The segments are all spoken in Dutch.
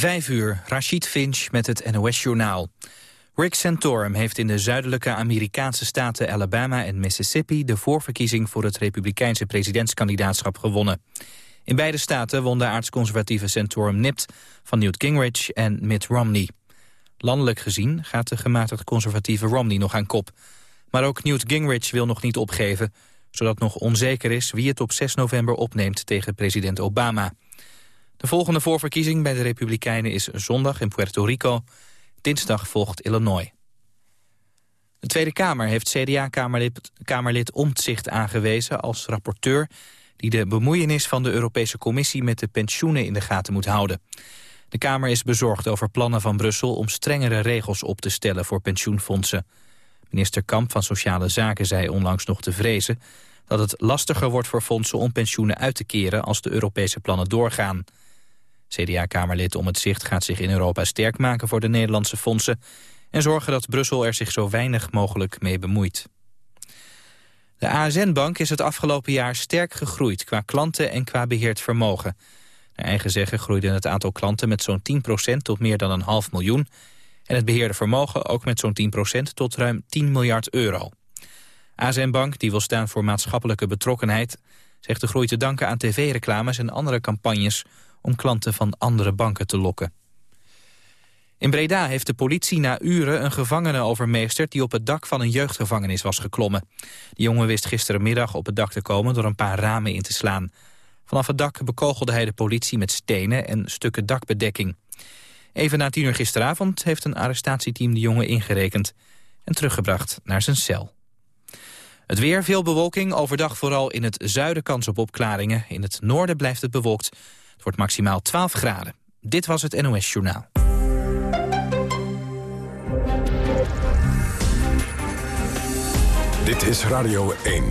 Vijf uur, Rashid Finch met het NOS-journaal. Rick Santorum heeft in de zuidelijke Amerikaanse staten Alabama en Mississippi... de voorverkiezing voor het republikeinse presidentskandidaatschap gewonnen. In beide staten won de aartsconservatieve Santorum nipt van Newt Gingrich en Mitt Romney. Landelijk gezien gaat de gematigd conservatieve Romney nog aan kop. Maar ook Newt Gingrich wil nog niet opgeven... zodat nog onzeker is wie het op 6 november opneemt tegen president Obama... De volgende voorverkiezing bij de Republikeinen is zondag in Puerto Rico. Dinsdag volgt Illinois. De Tweede Kamer heeft CDA-kamerlid Kamerlid Omtzigt aangewezen als rapporteur... die de bemoeienis van de Europese Commissie met de pensioenen in de gaten moet houden. De Kamer is bezorgd over plannen van Brussel om strengere regels op te stellen voor pensioenfondsen. Minister Kamp van Sociale Zaken zei onlangs nog te vrezen dat het lastiger wordt voor fondsen om pensioenen uit te keren als de Europese plannen doorgaan. CDA-kamerlid Om het Zicht gaat zich in Europa sterk maken voor de Nederlandse fondsen... en zorgen dat Brussel er zich zo weinig mogelijk mee bemoeit. De ASN-bank is het afgelopen jaar sterk gegroeid qua klanten en qua beheerd vermogen. Naar eigen zeggen groeide het aantal klanten met zo'n 10% tot meer dan een half miljoen... en het beheerde vermogen ook met zo'n 10% tot ruim 10 miljard euro. ASN Bank, die wil staan voor maatschappelijke betrokkenheid... zegt de groei te danken aan tv-reclames en andere campagnes om klanten van andere banken te lokken. In Breda heeft de politie na uren een gevangene overmeesterd... die op het dak van een jeugdgevangenis was geklommen. De jongen wist gisterenmiddag op het dak te komen door een paar ramen in te slaan. Vanaf het dak bekogelde hij de politie met stenen en stukken dakbedekking. Even na tien uur gisteravond heeft een arrestatieteam de jongen ingerekend... en teruggebracht naar zijn cel. Het weer, veel bewolking, overdag vooral in het zuiden kans op opklaringen. In het noorden blijft het bewolkt. Het wordt maximaal 12 graden. Dit was het NOS Journaal. Dit is Radio 1.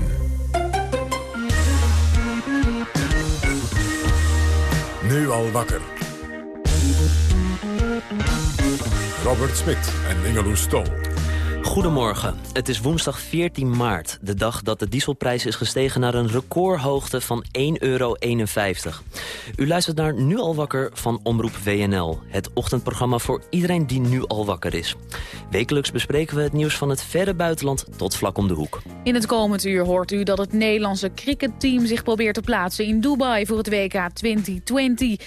Nu al wakker. Robert Smit en Ingeloes Stol. Goedemorgen. Het is woensdag 14 maart, de dag dat de dieselprijs is gestegen naar een recordhoogte van 1,51 euro. U luistert naar Nu al wakker van Omroep WNL, het ochtendprogramma voor iedereen die nu al wakker is. Wekelijks bespreken we het nieuws van het verre buitenland tot vlak om de hoek. In het komend uur hoort u dat het Nederlandse cricketteam zich probeert te plaatsen in Dubai voor het WK 2020.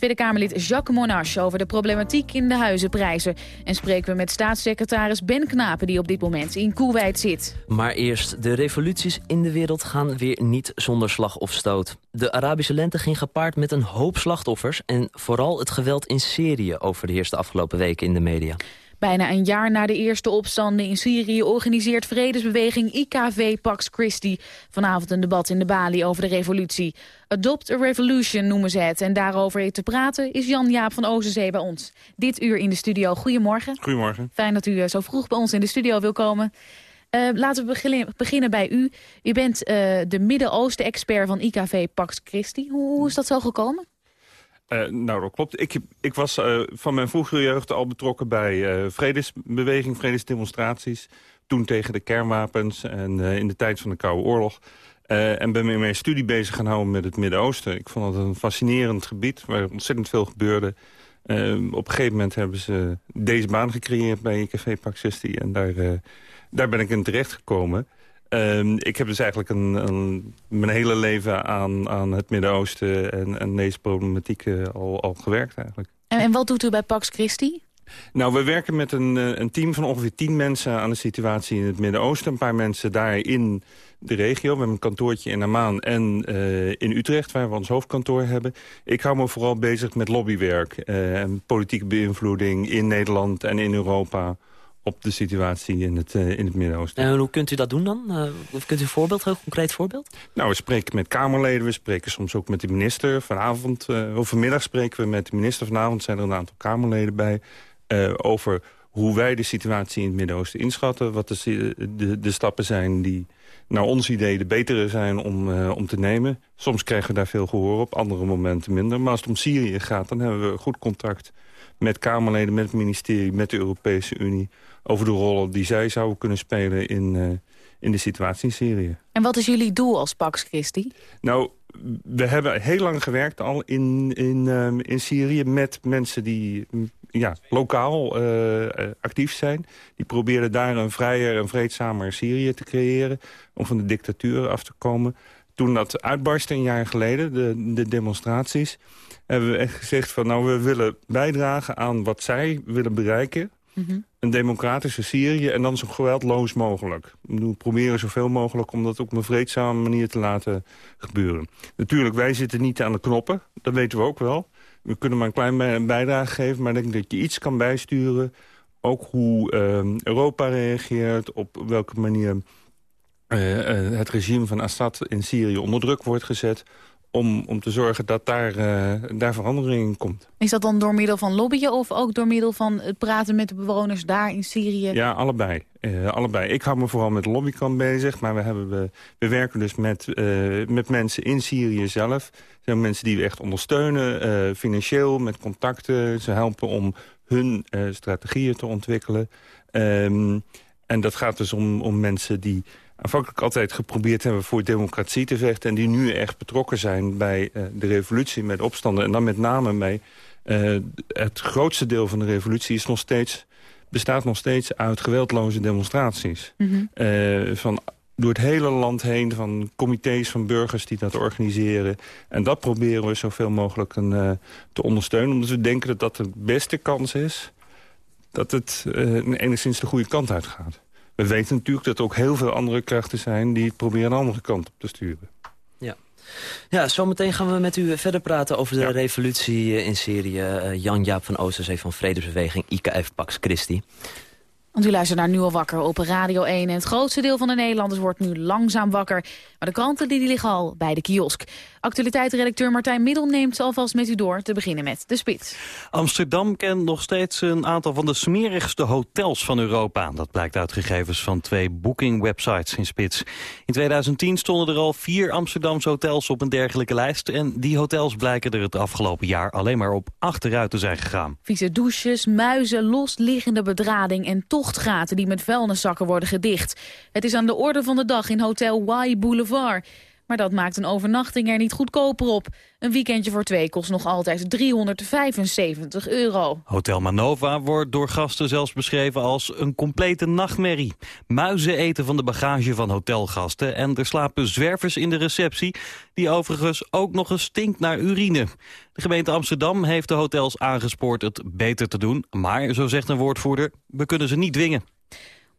Tweede Kamerlid Jacques Monash over de problematiek in de huizenprijzen. En spreken we met staatssecretaris Ben Knapen die op dit moment in Koeweit zit. Maar eerst, de revoluties in de wereld gaan weer niet zonder slag of stoot. De Arabische lente ging gepaard met een hoop slachtoffers... en vooral het geweld in Syrië overheerste de afgelopen weken in de media. Bijna een jaar na de eerste opstanden in Syrië organiseert vredesbeweging IKV Pax Christi vanavond een debat in de Bali over de revolutie. Adopt a Revolution noemen ze het. En daarover te praten is Jan-Jaap van Ozenzee bij ons. Dit uur in de studio. Goedemorgen. Goedemorgen. Fijn dat u eh, zo vroeg bij ons in de studio wil komen. Uh, laten we beginnen bij u. U bent uh, de Midden-Oosten-expert van IKV Pax Christi. Hoe, hoe is dat zo gekomen? Uh, nou, dat klopt. Ik, ik was uh, van mijn vroegere jeugd al betrokken bij uh, vredesbeweging, vredesdemonstraties. Toen tegen de kernwapens en in de tijd van de Koude Oorlog. en ben me in mijn studie bezig gaan houden met het Midden-Oosten. Ik vond het een fascinerend gebied waar ontzettend veel gebeurde. op een gegeven moment hebben ze deze baan gecreëerd bij IKV Paxesti. En daar, daar ben ik in terecht gekomen. Um, ik heb dus eigenlijk een, een, mijn hele leven aan, aan het Midden-Oosten en, en, deze problematiek uh, al, al gewerkt eigenlijk. En, en, wat doet u bij Pax Christi? Nou, we werken met een, eh, een team van ongeveer tien mensen aan de situatie in het Midden-Oosten. Een paar mensen daar in de regio. We hebben een kantoortje in Amman en uh, in Utrecht, waar we ons hoofdkantoor hebben. Ik hou me vooral bezig met lobbywerk en politieke beïnvloeding in Nederland en in Europa op de situatie in het, uh, in het Midden-Oosten. En hoe kunt u dat doen dan? Uh, kunt u een voorbeeld, een concreet voorbeeld? Nou, we spreken met Kamerleden, we spreken soms ook met de minister. Vanavond, uh, of vanmiddag spreken we met de minister. Vanavond zijn er een aantal Kamerleden bij. over hoe wij de situatie in het Midden-Oosten inschatten. Wat de, de, de, stappen zijn die naar ons idee de betere zijn om, om te nemen. Soms krijgen we daar veel gehoor op, andere momenten minder. Maar als het om Syrië gaat, dan hebben we goed contact met Kamerleden, met het ministerie, met de Europese Unie over de rollen die zij zouden kunnen spelen in, uh, in de situatie in Syrië. En wat is jullie doel als Pax Christi? Nou, we hebben heel lang gewerkt al in, in, ehm, in Syrië met mensen die ja, lokaal actief zijn. Die probeerden daar een vrijer en vreedzamer Syrië te creëren... om van de dictatuur af te komen. Toen dat uitbarstte een jaar geleden, de, de demonstraties... hebben we echt gezegd van nou, we willen bijdragen aan wat zij willen bereiken... Mhm. Een democratische Syrië en dan zo geweldloos mogelijk. We proberen zoveel mogelijk om dat op een vreedzame manier te laten gebeuren. Natuurlijk, wij zitten niet aan de knoppen. Dat weten we ook wel. We kunnen maar een klein bijdrage geven, maar ik denk dat je iets kan bijsturen. Ook hoe uh, Europa reageert, op welke manier uh, uh, het regime van Assad in Syrië onder druk wordt gezet om, om te zorgen dat daar, uh, daar verandering in komt. Is dat dan door middel van lobbyen of ook door middel van het praten met de bewoners daar in Syrië? Ja, allebei. Uh, allebei. Ik hou me vooral met de lobbykant bezig, maar we, hebben, we, we werken dus met, uh, met mensen in Syrië zelf. Er zijn mensen die we echt ondersteunen, financieel, met contacten. Ze helpen om hun strategieën te ontwikkelen. Um, en dat gaat dus om, om mensen die aanvankelijk altijd geprobeerd hebben voor democratie te vechten... en die nu echt betrokken zijn bij uh, de revolutie met opstanden. En dan met name bij uh, het grootste deel van de revolutie is nog steeds, bestaat nog steeds uit geweldloze demonstraties. Mm -hmm. uh, van door het hele land heen van comité's van burgers die dat organiseren. En dat proberen we zoveel mogelijk een, te ondersteunen. Omdat we denken dat dat de beste kans is dat het enigszins de goede kant uitgaat. We weten natuurlijk dat er ook heel veel andere krachten zijn... die het proberen een andere kant op te sturen. Ja. Ja, zometeen gaan we met u verder praten over de revolutie in Syrië. Uh, Jan-Jaap van Oosterzee van Vredesbeweging IKF Pax Christi. Want u luistert naar Nu al wakker op Radio 1. En het grootste deel van de Nederlanders wordt nu langzaam wakker. Maar de kranten die liggen al bij de kiosk. Actualiteitsredacteur Martijn Middel neemt alvast met u door. Te beginnen met de spits. Amsterdam kent nog steeds een aantal van de smerigste hotels van Europa. Dat blijkt uit gegevens van twee booking-websites in Spits. In 2010 stonden er al vier Amsterdamse hotels op een dergelijke lijst. En die hotels blijken er het afgelopen jaar alleen maar op achteruit te zijn gegaan. Vieze douches, muizen, losliggende bedrading en tochtgaten die met vuilniszakken worden gedicht. Het is aan de orde van de dag in Hotel Y Boulevard. Maar dat maakt een overnachting er niet goedkoper op. Een weekendje voor twee kost nog altijd 375 euro. Hotel Manova wordt door gasten zelfs beschreven als een complete nachtmerrie. Muizen eten van de bagage van hotelgasten... en er slapen zwervers in de receptie... die overigens ook nog eens stinkt naar urine. De gemeente Amsterdam heeft de hotels aangespoord het beter te doen... maar, zo zegt een woordvoerder, we kunnen ze niet dwingen.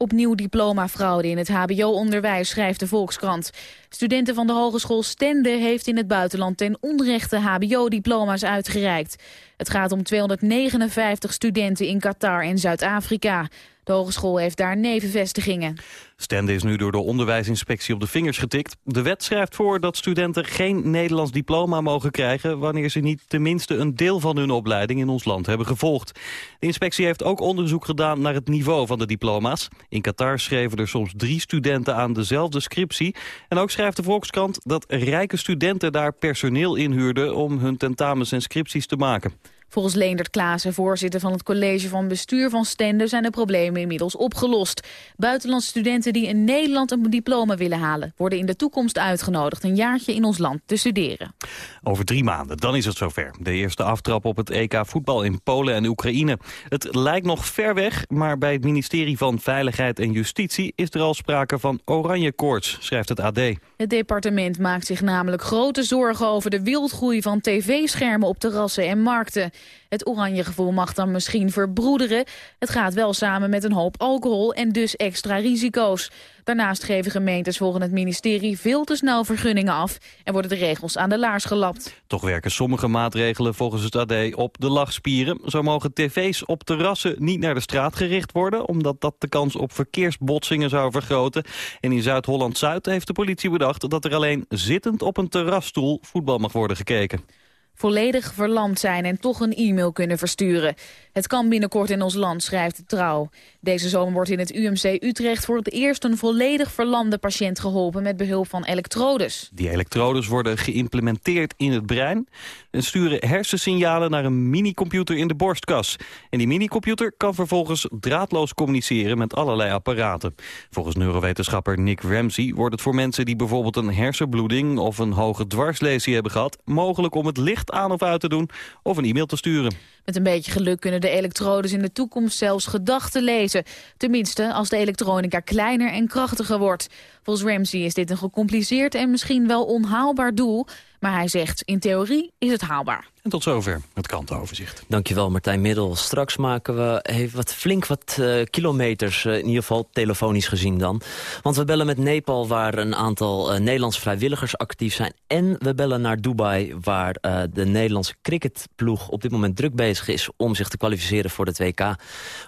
Opnieuw diplomafraude in het hbo-onderwijs, schrijft de Volkskrant. Studenten van de Hogeschool Stende heeft in het buitenland ten onrechte hbo-diploma's uitgereikt. Het gaat om 259 studenten in Qatar en Zuid-Afrika. De hogeschool heeft daar nevenvestigingen. Stende is nu door de onderwijsinspectie op de vingers getikt. De wet schrijft voor dat studenten geen Nederlands diploma mogen krijgen... wanneer ze niet tenminste een deel van hun opleiding in ons land hebben gevolgd. De inspectie heeft ook onderzoek gedaan naar het niveau van de diploma's. In Qatar schreven er soms drie studenten aan dezelfde scriptie. En ook schrijft de Volkskrant dat rijke studenten daar personeel inhuurden... om hun tentamens en scripties te maken. Volgens Leendert Klaassen, voorzitter van het college van bestuur van Stende... zijn de problemen inmiddels opgelost. Buitenlandse studenten die in Nederland een diploma willen halen... worden in de toekomst uitgenodigd een jaartje in ons land te studeren. Over drie maanden, dan is het zover. De eerste aftrap op het EK voetbal in Polen en Oekraïne. Het lijkt nog ver weg, maar bij het ministerie van Veiligheid en Justitie... is er al sprake van oranje koorts, schrijft het AD. Het departement maakt zich namelijk grote zorgen over de wildgroei van tv-schermen op terrassen en markten. Het oranje gevoel mag dan misschien verbroederen. Het gaat wel samen met een hoop alcohol en dus extra risico's. Daarnaast geven gemeentes volgens het ministerie veel te snel vergunningen af... en worden de regels aan de laars gelapt. Toch werken sommige maatregelen volgens het AD op de lachspieren. Zo mogen tv's op terrassen niet naar de straat gericht worden... omdat dat de kans op verkeersbotsingen zou vergroten. En in Zuid-Holland-Zuid heeft de politie bedacht... dat er alleen zittend op een terrasstoel voetbal mag worden gekeken. Volledig verlamd zijn en toch een e-mail kunnen versturen. Het kan binnenkort in ons land, schrijft Trouw. Deze zomer wordt in het UMC Utrecht voor het eerst een volledig verlamde patiënt geholpen met behulp van elektrodes. Die elektrodes worden geïmplementeerd in het brein en sturen hersensignalen naar een minicomputer in de borstkas. En die minicomputer kan vervolgens draadloos communiceren met allerlei apparaten. Volgens neurowetenschapper Nick Ramsey wordt het voor mensen die bijvoorbeeld een hersenbloeding of een hoge dwarslesie hebben gehad, mogelijk om het licht aan of uit te doen of een e-mail te sturen. Met een beetje geluk kunnen de elektrodes in de toekomst zelfs gedachten lezen. Tenminste, als de elektronica kleiner en krachtiger wordt. Volgens Ramsey is dit een gecompliceerd en misschien wel onhaalbaar doel. Maar hij zegt, in theorie is het haalbaar. En tot zover het krantenoverzicht. Dankjewel we Middel. Straks maken we even wat, flink wat uh, kilometers, uh, in ieder geval telefonisch gezien dan. Want we bellen met Nepal waar een aantal uh, Nederlandse vrijwilligers actief zijn. En we bellen naar Dubai waar de Nederlandse cricketploeg op dit moment druk bezig is... om zich te kwalificeren voor het WK.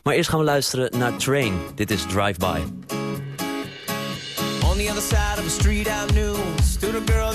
Maar eerst gaan we luisteren naar Train. Dit is Drive By. On the other side of the street I knew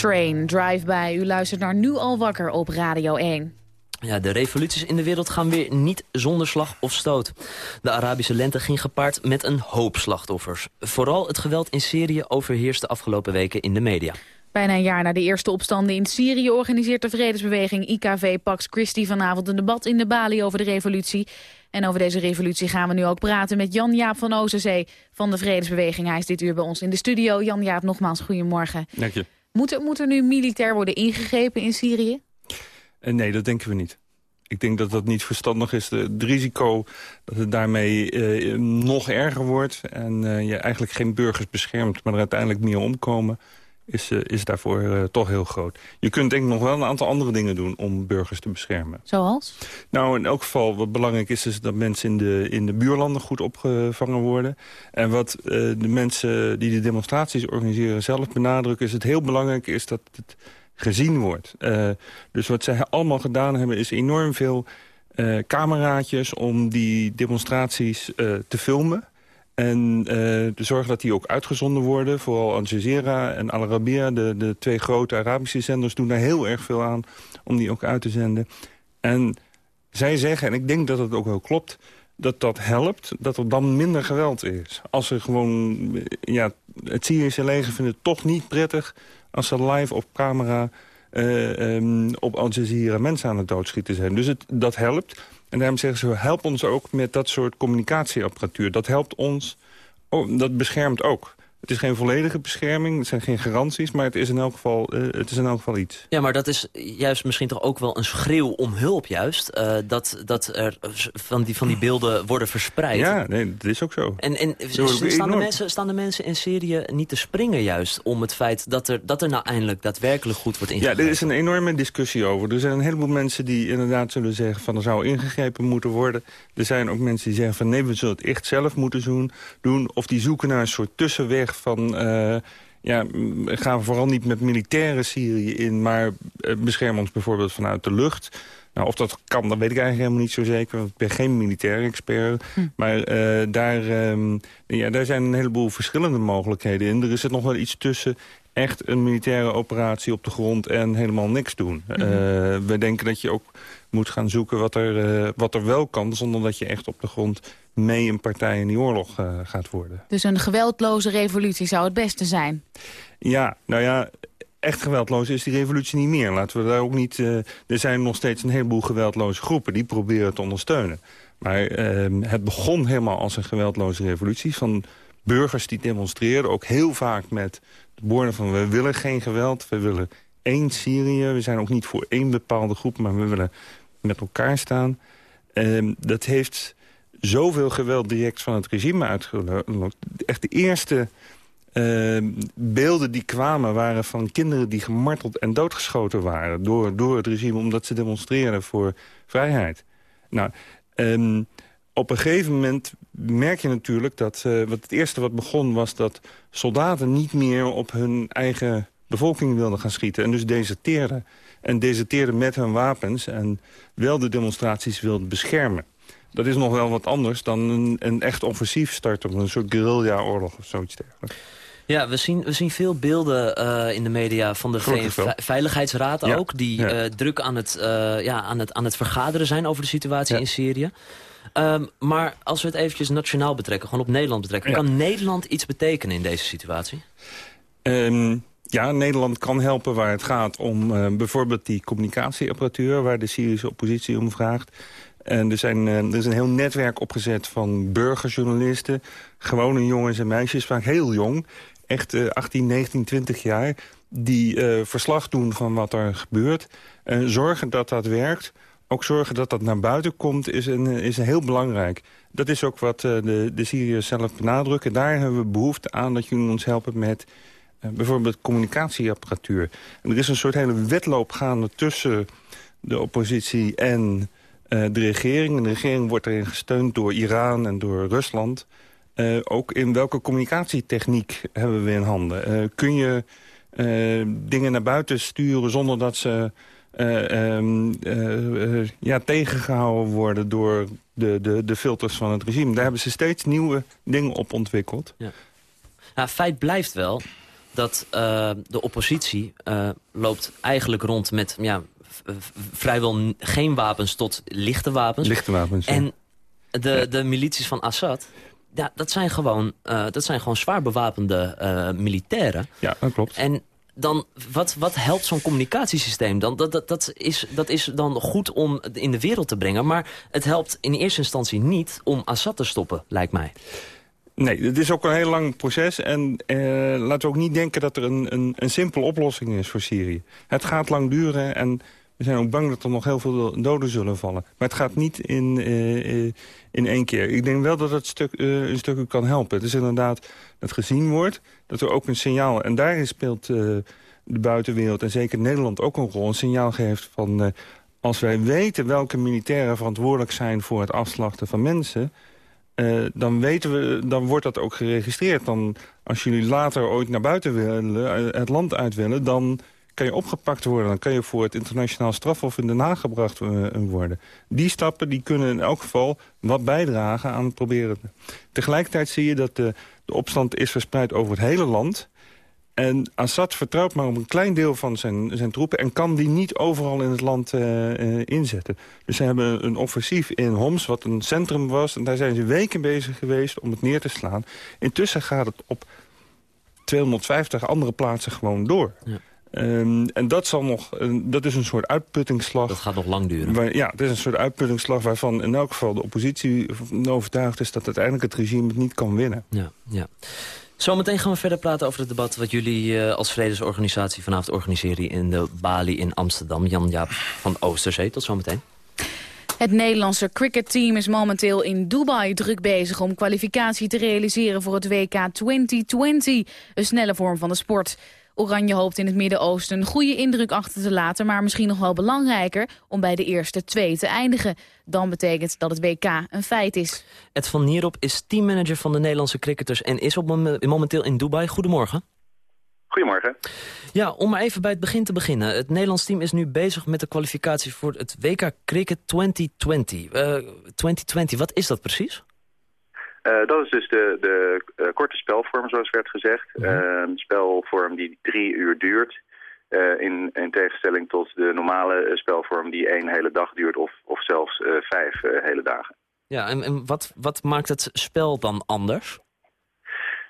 Train, Drive-by. U luistert naar Nu al wakker op Radio 1. Ja, de revoluties in de wereld gaan weer niet zonder slag of stoot. De Arabische lente ging gepaard met een hoop slachtoffers. Vooral het geweld in Syrië overheerste afgelopen weken in de media. Bijna een jaar na de eerste opstanden in Syrië organiseert de vredesbeweging IKV Pax Christi vanavond een debat in de Bali over de revolutie. En over deze revolutie gaan we nu ook praten met Jan-Jaap van Ozenzee van de vredesbeweging. Hij is dit uur bij ons in de studio. Jan-Jaap, nogmaals, goedemorgen. Dank je. Moet er, nu militair worden ingegrepen in Syrië? Uh, nee, dat denken we niet. Ik denk dat dat niet verstandig is. Het risico dat het daarmee uh, nog erger wordt... en je eigenlijk geen burgers beschermt, maar er uiteindelijk meer omkomen... is, is daarvoor toch heel groot. Je kunt denk ik nog wel een aantal andere dingen doen om burgers te beschermen. Zoals? Nou, in elk geval wat belangrijk is... is dat mensen in de, in de buurlanden goed opgevangen worden. En wat de mensen die de demonstraties organiseren zelf benadrukken... is het heel belangrijk is dat het gezien wordt. dus wat zij allemaal gedaan hebben is enorm veel cameraatjes om die demonstraties te filmen. En te zorgen dat die ook uitgezonden worden. Vooral Al Jazeera en Al Arabiya, de, de twee grote Arabische zenders... doen daar heel erg veel aan om die ook uit te zenden. En zij zeggen, en ik denk dat het ook wel klopt... dat dat helpt, dat er dan minder geweld is. Als er gewoon... Ja, het Syrische leger vindt het toch niet prettig... als ze live op camera uh, um, op Al Jazeera mensen aan het doodschieten zijn. Dus het, dat helpt. En daarom zeggen ze, help ons ook met dat soort communicatieapparatuur. Dat helpt ons, oh, dat beschermt ook. Het is geen volledige bescherming, het zijn geen garanties... maar het is, in elk geval, uh, het is in elk geval iets. Ja, maar dat is juist misschien toch ook wel een schreeuw om hulp juist. Uh, dat, dat er van die, van die beelden worden verspreid. Ja, nee, dat is ook zo. En, en staan, de mensen, staan de mensen in Syrië niet te springen juist... om het feit dat er, dat er nou eindelijk daadwerkelijk goed wordt ingegrepen? Ja, er is een enorme discussie over. Er zijn een heleboel mensen die inderdaad zullen zeggen... van er zou ingegrepen moeten worden. Er zijn ook mensen die zeggen van nee, we zullen het echt zelf moeten doen. Of die zoeken naar een soort tussenweg van... Uh, ja, gaan we vooral niet met militaire Syrië in... maar uh, beschermen ons bijvoorbeeld vanuit de lucht... Nou, of dat kan, dat weet ik eigenlijk helemaal niet zo zeker. Want ik ben geen militair expert. Hm. Maar uh, daar, um, ja, daar zijn een heleboel verschillende mogelijkheden in. Er is er nog wel iets tussen echt een militaire operatie op de grond en helemaal niks doen. Mm -hmm. we denken dat je ook moet gaan zoeken wat er, uh, wat er wel kan... zonder dat je echt op de grond mee een partij in die oorlog uh, gaat worden. Dus een geweldloze revolutie zou het beste zijn? Ja, nou ja, echt geweldloos is die revolutie niet meer. Laten we daar ook niet... Uh, er zijn nog steeds een heleboel geweldloze groepen... die proberen te ondersteunen. Maar uh, het begon helemaal als een geweldloze revolutie... van burgers die demonstreerden, ook heel vaak met de van... we willen geen geweld, we willen één Syrië. We zijn ook niet voor één bepaalde groep, maar we willen met elkaar staan. Uh, dat heeft zoveel geweld direct van het regime uitgelokt. Echt de eerste uh, beelden die kwamen waren van kinderen die gemarteld en doodgeschoten waren... door, door het regime omdat ze demonstreerden voor vrijheid. Nou, um, op een gegeven moment merk je natuurlijk dat... Uh, wat het eerste wat begon was dat soldaten niet meer op hun eigen bevolking wilden gaan schieten. En dus deserteerden. En deserteerden met hun wapens en wel de demonstraties wilden beschermen. Dat is nog wel wat anders dan een, een echt offensief starten... een soort guerrilla-oorlog of zoiets dergelijks. Ja, we zien, we zien veel beelden uh, in de media van de VN-veiligheidsraad ook... die ja. uh, druk aan het, uh, ja, aan, het, aan het vergaderen zijn over de situatie ja. in Syrië. Um, maar als we het eventjes nationaal betrekken, gewoon op Nederland betrekken... kan Nederland iets betekenen in deze situatie? Um, ja, Nederland kan helpen waar het gaat om uh, bijvoorbeeld die communicatieapparatuur... waar de Syrische oppositie om vraagt. En er, zijn, er is een heel netwerk opgezet van burgerjournalisten... gewone jongens en meisjes, vaak heel jong... echt uh, 18, 19, 20 jaar... die uh, verslag doen van wat er gebeurt. zorgen dat dat werkt. Ook zorgen dat dat naar buiten komt is, een, is een heel belangrijk. Dat is ook wat de, de Syriërs zelf benadrukken. Daar hebben we behoefte aan dat jullie ons helpen met uh, bijvoorbeeld communicatieapparatuur. En er is een soort hele wedloop gaande tussen de oppositie en de regering. En de regering wordt erin gesteund door Iran en door Rusland. Ook in welke communicatietechniek hebben we in handen? kun je dingen naar buiten sturen zonder dat ze... Um, ja, tegengehouden worden door de, de, de filters van het regime. Daar hebben ze steeds nieuwe dingen op ontwikkeld. Ja. Nou, feit blijft wel dat uh, de oppositie loopt eigenlijk rond met ja, vrijwel geen wapens tot lichte wapens. Lichte wapens, ja. En de, ja. de milities van Assad, ja, dat, zijn gewoon, uh, dat zijn gewoon zwaar bewapende militairen. Ja, dat klopt. En dan, wat, wat helpt zo'n communicatiesysteem dan? Dat, dat, dat, is, dat is dan goed om in de wereld te brengen. Maar het helpt in eerste instantie niet om Assad te stoppen, lijkt mij. Nee, het is ook een heel lang proces. En eh, laten we ook niet denken dat er een, een, een simpele oplossing is voor Syrië. Het gaat lang duren en We zijn ook bang dat er nog heel veel doden zullen vallen. Maar het gaat niet in, uh, in één keer. Ik denk wel dat het stuk, uh, een stuk kan helpen. Het is inderdaad dat gezien wordt, dat er ook een signaal... en daarin speelt de buitenwereld en zeker Nederland ook een rol... een signaal geeft van... als wij weten welke militairen verantwoordelijk zijn voor het afslachten van mensen... dan, weten we, dan wordt dat ook geregistreerd. Dan, als jullie later ooit naar buiten willen, het land uit willen... dan kan je opgepakt worden. Dan kan je voor het internationaal strafhof in Den Haag gebracht eh, worden. Die stappen die kunnen in elk geval wat bijdragen aan het proberen. Tegelijkertijd zie je dat de, de opstand is verspreid over het hele land. En Assad vertrouwt maar op een klein deel van zijn, zijn troepen... en kan die niet overal in het land uh, inzetten. Dus ze hebben een offensief in Homs, wat een centrum was... en daar zijn ze weken bezig geweest om het neer te slaan. Intussen gaat het op 250 andere plaatsen gewoon door. Ja. Um, en dat, zal nog, dat is een soort uitputtingsslag. Dat gaat nog lang duren. ja, het is een soort uitputtingsslag waarvan in elk geval de oppositie overtuigd is... dat uiteindelijk het regime het niet kan winnen. Ja, ja. Zometeen gaan we verder praten over het debat... wat jullie uh, als vredesorganisatie vanavond organiseren in de Bali in Amsterdam. Jan-Jaap van Oosterzee. Tot zometeen. Het Nederlandse cricketteam is momenteel in Dubai druk bezig om kwalificatie te realiseren voor het WK 2020, een snelle vorm van de sport. Oranje hoopt in het Midden-Oosten een goede indruk achter te laten... maar misschien nog wel belangrijker om bij de eerste twee te eindigen. Dan betekent dat het WK een feit is. Ed van Nierop is teammanager van de Nederlandse cricketers... en is op momenteel in Dubai. Goedemorgen. Goedemorgen. Ja, om maar even bij het begin te beginnen. Het Nederlands team is nu bezig met de kwalificatie voor het WK Cricket 2020. Uh, 2020, wat is dat precies? Uh, dat is dus de, de uh, korte spelvorm, zoals werd gezegd. Mhm. Uh, een spelvorm die drie uur duurt. in, in tegenstelling tot de normale spelvorm die één hele dag duurt of, of zelfs vijf hele dagen. Ja, en, en wat, wat maakt het spel dan anders?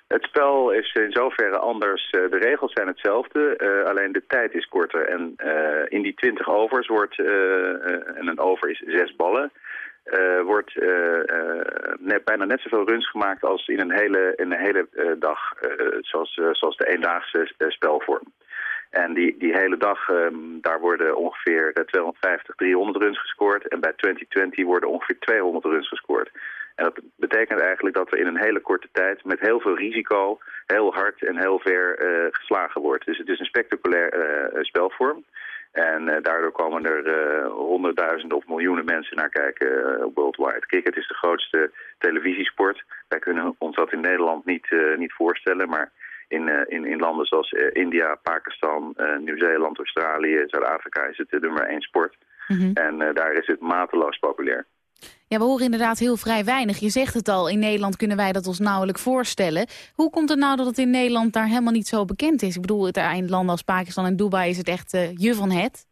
Het spel is in zoverre anders. de regels zijn hetzelfde, alleen de tijd is korter. En in die 20 overs wordt, en een over is zes ballen... Uh, wordt uh, net, bijna net zoveel runs gemaakt als in een hele, in een hele dag, zoals, zoals de eendaagse spelvorm. En die, die hele dag, um, daar worden ongeveer 250, 300 runs gescoord. En bij 2020 worden ongeveer 200 runs gescoord. En dat betekent eigenlijk dat er in een hele korte tijd met heel veel risico heel hard en heel ver geslagen wordt. Dus het is een spectaculair spelvorm. En uh, daardoor komen er uh, honderdduizenden of miljoenen mensen naar kijken uh, worldwide. Cricket is de grootste televisiesport. Wij kunnen ons dat in Nederland niet, niet voorstellen, maar in, in, in landen zoals India, Pakistan, Nieuw-Zeeland, Australië, Zuid-Afrika is het de nummer één sport. Mhm. En daar is het mateloos populair. Ja, we horen inderdaad heel vrij weinig. Je zegt het al, in Nederland kunnen wij dat ons nauwelijks voorstellen. Hoe komt het nou dat het in Nederland daar helemaal niet zo bekend is? Ik bedoel, in landen als Pakistan en Dubai is het echt uh, je van het.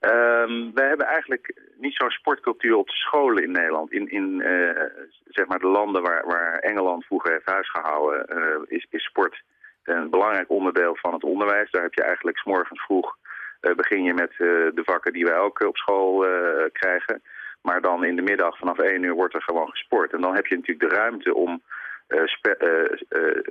Um, wij hebben eigenlijk niet zo'n sportcultuur op de scholen in Nederland. In, in uh, zeg maar de landen waar, waar Engeland vroeger heeft huisgehouden, uh, is, is sport een belangrijk onderdeel van het onderwijs. Daar heb je eigenlijk s morgens vroeg begin je met de vakken die wij ook op school krijgen. Maar dan in de middag vanaf 1 uur wordt er gewoon gesport. En dan heb je natuurlijk de ruimte om uh,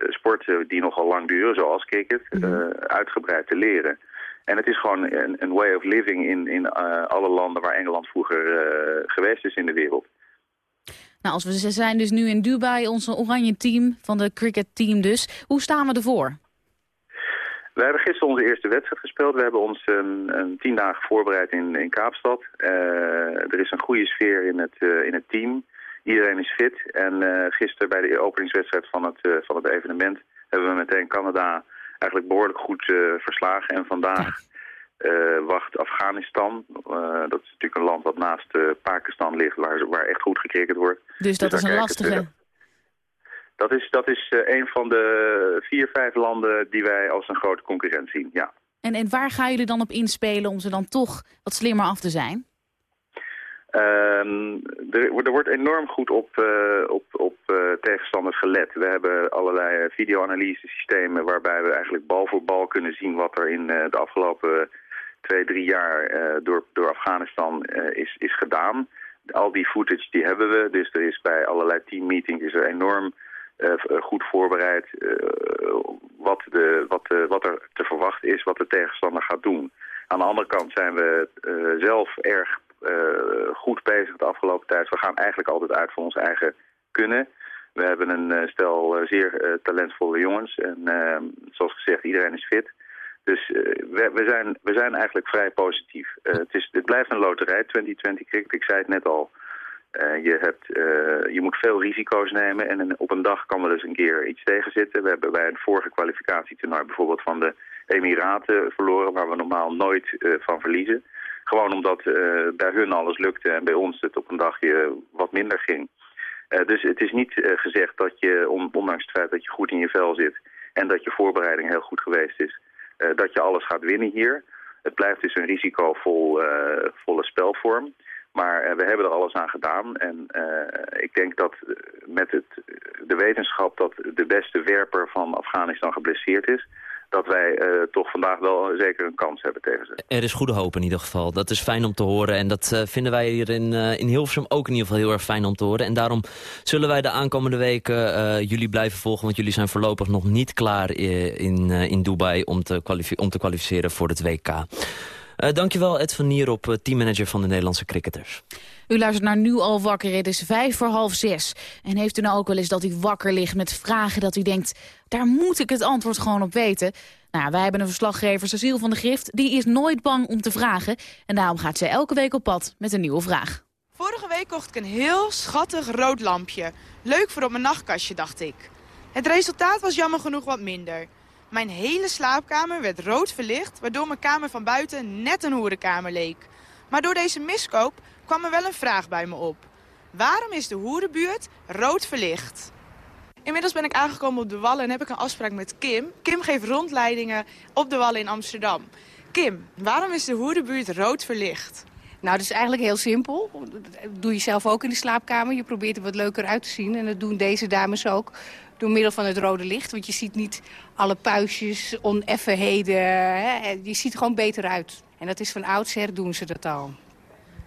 sporten die nogal lang duren, zoals cricket, mm uitgebreid te leren. En het is gewoon een, een way of living in, in alle landen waar Engeland vroeger geweest is in de wereld. Nou, als we zijn dus nu in Dubai, ons oranje team van de cricket team dus. Hoe staan we ervoor? We hebben gisteren onze eerste wedstrijd gespeeld. We hebben ons een, een tien dagen voorbereid in, in Kaapstad. Uh, er is een goede sfeer in het, uh, in het team. Iedereen is fit. En uh, gisteren bij de openingswedstrijd van het, van het evenement... hebben we meteen Canada eigenlijk behoorlijk goed verslagen. En vandaag wacht Afghanistan. dat is natuurlijk een land wat naast Pakistan ligt... Waar, waar echt goed gekricket wordt. Dus dat dus is een lastige... Dat is, dat is uh, een van de vier, vijf landen die wij als een grote concurrent zien, ja. En, en waar gaan jullie dan op inspelen om ze dan toch wat slimmer af te zijn? Um, er, er, wordt enorm goed op, uh, op, op uh, tegenstanders gelet. We hebben allerlei videoanalyse systemen waarbij we eigenlijk bal voor bal kunnen zien wat er in de afgelopen twee, drie jaar door, door Afghanistan is, is gedaan. Al die footage die hebben we, dus er is bij allerlei teammeetings is er enorm goed voorbereid uh, wat, de, wat, wat er te verwachten is, wat de tegenstander gaat doen. Aan de andere kant zijn we zelf erg goed bezig de afgelopen tijd. We gaan eigenlijk altijd uit van ons eigen kunnen. We hebben een stel zeer talentvolle jongens. En zoals gezegd, iedereen is fit. Dus we, we, zijn, we zijn eigenlijk vrij positief. het, is, het blijft een loterij, 2020 cricket. Ik zei het net al. Uh, je, hebt, uh, je moet veel risico's nemen en op een dag kan er dus een keer iets tegenzitten. We hebben bij een vorige kwalificatietoernooi bijvoorbeeld van de Emiraten verloren, waar we normaal nooit uh, van verliezen. Gewoon omdat bij hun alles lukte en bij ons het op een dagje wat minder ging. dus het is niet gezegd dat je, ondanks het feit dat je goed in je vel zit en dat je voorbereiding heel goed geweest is, dat je alles gaat winnen hier. Het blijft dus een risicovolle spelvorm. Maar uh, we hebben er alles aan gedaan. En uh, ik denk dat met het, de wetenschap dat de beste werper van Afghanistan geblesseerd is dat wij toch vandaag wel zeker een kans hebben tegen ze. Er is goede hoop in ieder geval. Dat is fijn om te horen. En dat vinden wij hier in, in Hilversum ook in ieder geval heel erg fijn om te horen. En daarom zullen wij de aankomende weken jullie blijven volgen. Want jullie zijn voorlopig nog niet klaar in, in Dubai om te, om te kwalificeren voor het WK. Uh, dankjewel Ed van Nierop, uh, teammanager van de Nederlandse cricketers. U luistert naar Nu al wakker, het is vijf voor half zes. En heeft u nou ook wel eens dat u wakker ligt met vragen dat u denkt... daar moet ik het antwoord gewoon op weten? Nou, wij hebben een verslaggever, Cecile van de Grift... die is nooit bang om te vragen. En daarom gaat zij elke week op pad met een nieuwe vraag. Vorige week kocht ik een heel schattig rood lampje. Leuk voor op mijn nachtkastje, dacht ik. Het resultaat was jammer genoeg wat minder. Mijn hele slaapkamer werd rood verlicht, waardoor mijn kamer van buiten net een hoerenkamer leek. Maar door deze miskoop kwam er wel een vraag bij me op. Waarom is de hoerenbuurt rood verlicht? Inmiddels ben ik aangekomen op de Wallen en heb ik een afspraak met Kim. Kim geeft rondleidingen op de Wallen in Amsterdam. Kim, waarom is de hoerenbuurt rood verlicht? Nou, dat is eigenlijk heel simpel. Dat doe je zelf ook in de slaapkamer. Je probeert er wat leuker uit te zien. En dat doen deze dames ook door middel van het rode licht. Want je ziet niet alle puistjes, oneffenheden. Hè? Je ziet er gewoon beter uit. En dat is van oudsher doen ze dat al.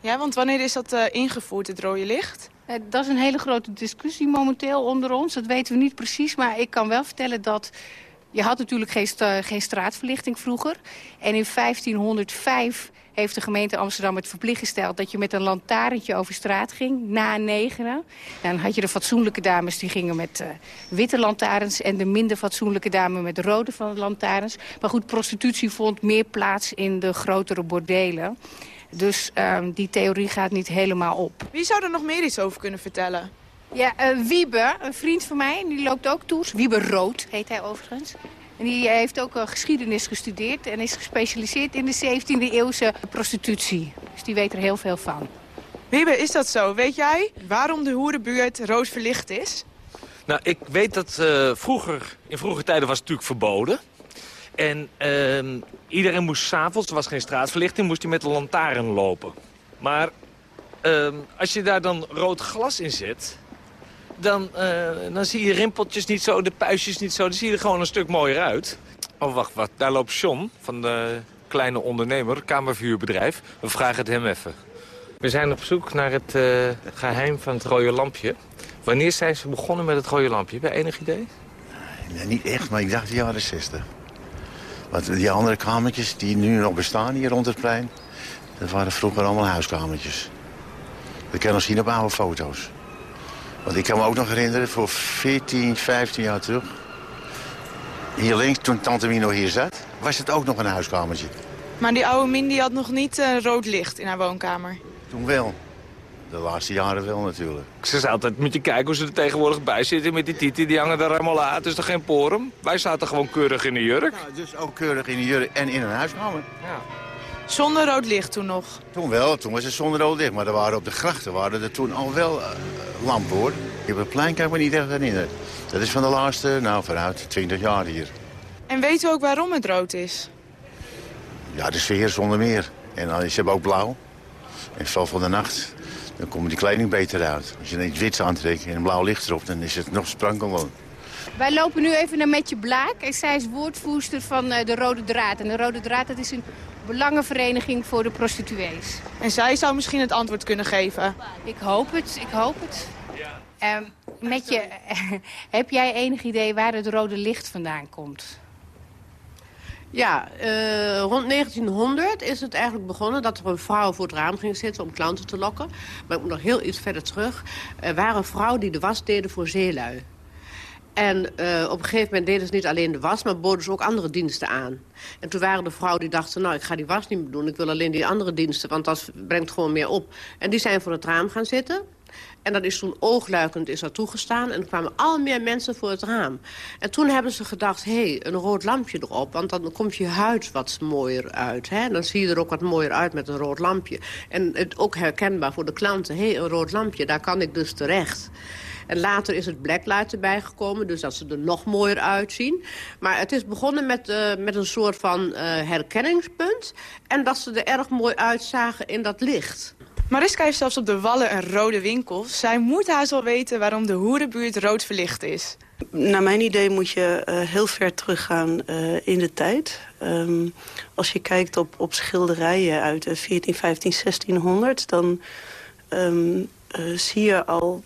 Ja, want wanneer is dat uh, ingevoerd, het rode licht? Uh, dat is een hele grote discussie momenteel onder ons. Dat weten we niet precies, maar ik kan wel vertellen dat... Je had natuurlijk geen, geen straatverlichting vroeger. En in 1505 heeft de gemeente Amsterdam het verplicht gesteld... dat je met een lantaarntje over straat ging, na negenen. Dan had je de fatsoenlijke dames die gingen met uh, witte lantaarns... en de minder fatsoenlijke dames met rode van lantaarns. Maar goed, prostitutie vond meer plaats in de grotere bordelen. Dus uh, die theorie gaat niet helemaal op. Wie zou er nog meer iets over kunnen vertellen? Ja, uh, Wiebe, een vriend van mij, die loopt ook tours. Wiebe Rood heet hij overigens. En die heeft ook geschiedenis gestudeerd en is gespecialiseerd in de 17e eeuwse prostitutie. Dus die weet er heel veel van. Wiebe, is dat zo? Weet jij waarom de hoerenbuurt rood verlicht is? Nou, ik weet dat uh, vroeger, in vroege tijden was het natuurlijk verboden. En uh, iedereen moest s'avonds, er was geen straatverlichting, moest hij met een lantaarn lopen. Maar uh, als je daar dan rood glas in zet, dan, uh, dan zie je rimpeltjes niet zo, de puistjes niet zo. Dan zie je er gewoon een stuk mooier uit. Oh, wacht, wacht. Daar loopt John van de kleine ondernemer, kamervuurbedrijf. We vragen het hem even. We zijn op zoek naar het uh, geheim van het rode lampje. Wanneer zijn ze begonnen met het rode lampje? Heb je enig idee? Nee, niet echt, maar ik dacht de jaren 60. Want die andere kamertjes die nu nog bestaan hier rond het plein... dat waren vroeger allemaal huiskamertjes. Dat kan je nog zien op oude foto's. Want ik kan me ook nog herinneren, voor 14, 15 jaar terug... hier links, toen tante Mino hier zat, was het ook nog een huiskamertje. Maar die oude Min die had nog niet uh, rood licht in haar woonkamer? Toen wel. De laatste jaren wel natuurlijk. Ze zei altijd, moet je kijken hoe ze er tegenwoordig bij zitten met die titi. Die hangen daar helemaal uit. Het is toch geen porum? Wij zaten gewoon keurig in de jurk. Nou, dus ook keurig in de jurk en in een huiskamer. Ja. Zonder rood licht toen nog? Toen wel, toen was het zonder rood licht. Maar er waren op de grachten waren er toen al wel uh, lampen hoor. Op het plein kan ik me niet echt herinneren. Dat is van de laatste, nou vooruit, 20 jaar hier. En weet u ook waarom het rood is? Ja, de sfeer zonder meer. En dan, ze hebben ook blauw. En val van de nacht, dan komt die kleding beter uit. Als je iets wits aantrekt en een blauw licht erop, dan is het nog sprankelend. Wij lopen nu even naar Metje Blaak. En zij is woordvoerster van uh, de Rode Draad. En de Rode Draad dat is een belangenvereniging voor de prostituees. En zij zou misschien het antwoord kunnen geven? Ik hoop het, ik hoop het. Uh, Metje, heb jij enig idee waar het rode licht vandaan komt? Ja, uh, rond 1900 is het eigenlijk begonnen dat er een vrouw voor het raam ging zitten om klanten te lokken. Maar ik moet nog heel iets verder terug. Er waren vrouwen die de was deden voor zeelui. En uh, op een gegeven moment deden ze niet alleen de was, maar boden ze ook andere diensten aan. En toen waren de vrouwen die dachten, nou, ik ga die was niet meer doen. Ik wil alleen die andere diensten, want dat brengt gewoon meer op. En die zijn voor het raam gaan zitten. En dat is toen oogluikend is dat toegestaan. En er kwamen al meer mensen voor het raam. En toen hebben ze gedacht, hé, hey, een rood lampje erop. Want dan komt je huid wat mooier uit. Hè? Dan zie je er ook wat mooier uit met een rood lampje. En het ook herkenbaar voor de klanten. Hé, hey, een rood lampje, daar kan ik dus terecht. En later is het blacklight erbij gekomen, dus dat ze er nog mooier uitzien. Maar het is begonnen met, uh, met een soort van uh, herkenningspunt. En dat ze er erg mooi uitzagen in dat licht. Mariska heeft zelfs op de Wallen een rode winkel. Zij moet haast wel weten waarom de hoerenbuurt rood verlicht is. Naar mijn idee moet je uh, heel ver teruggaan uh, in de tijd. Um, als je kijkt op, op schilderijen uit de 14, 15, 1600... dan um, uh, zie je al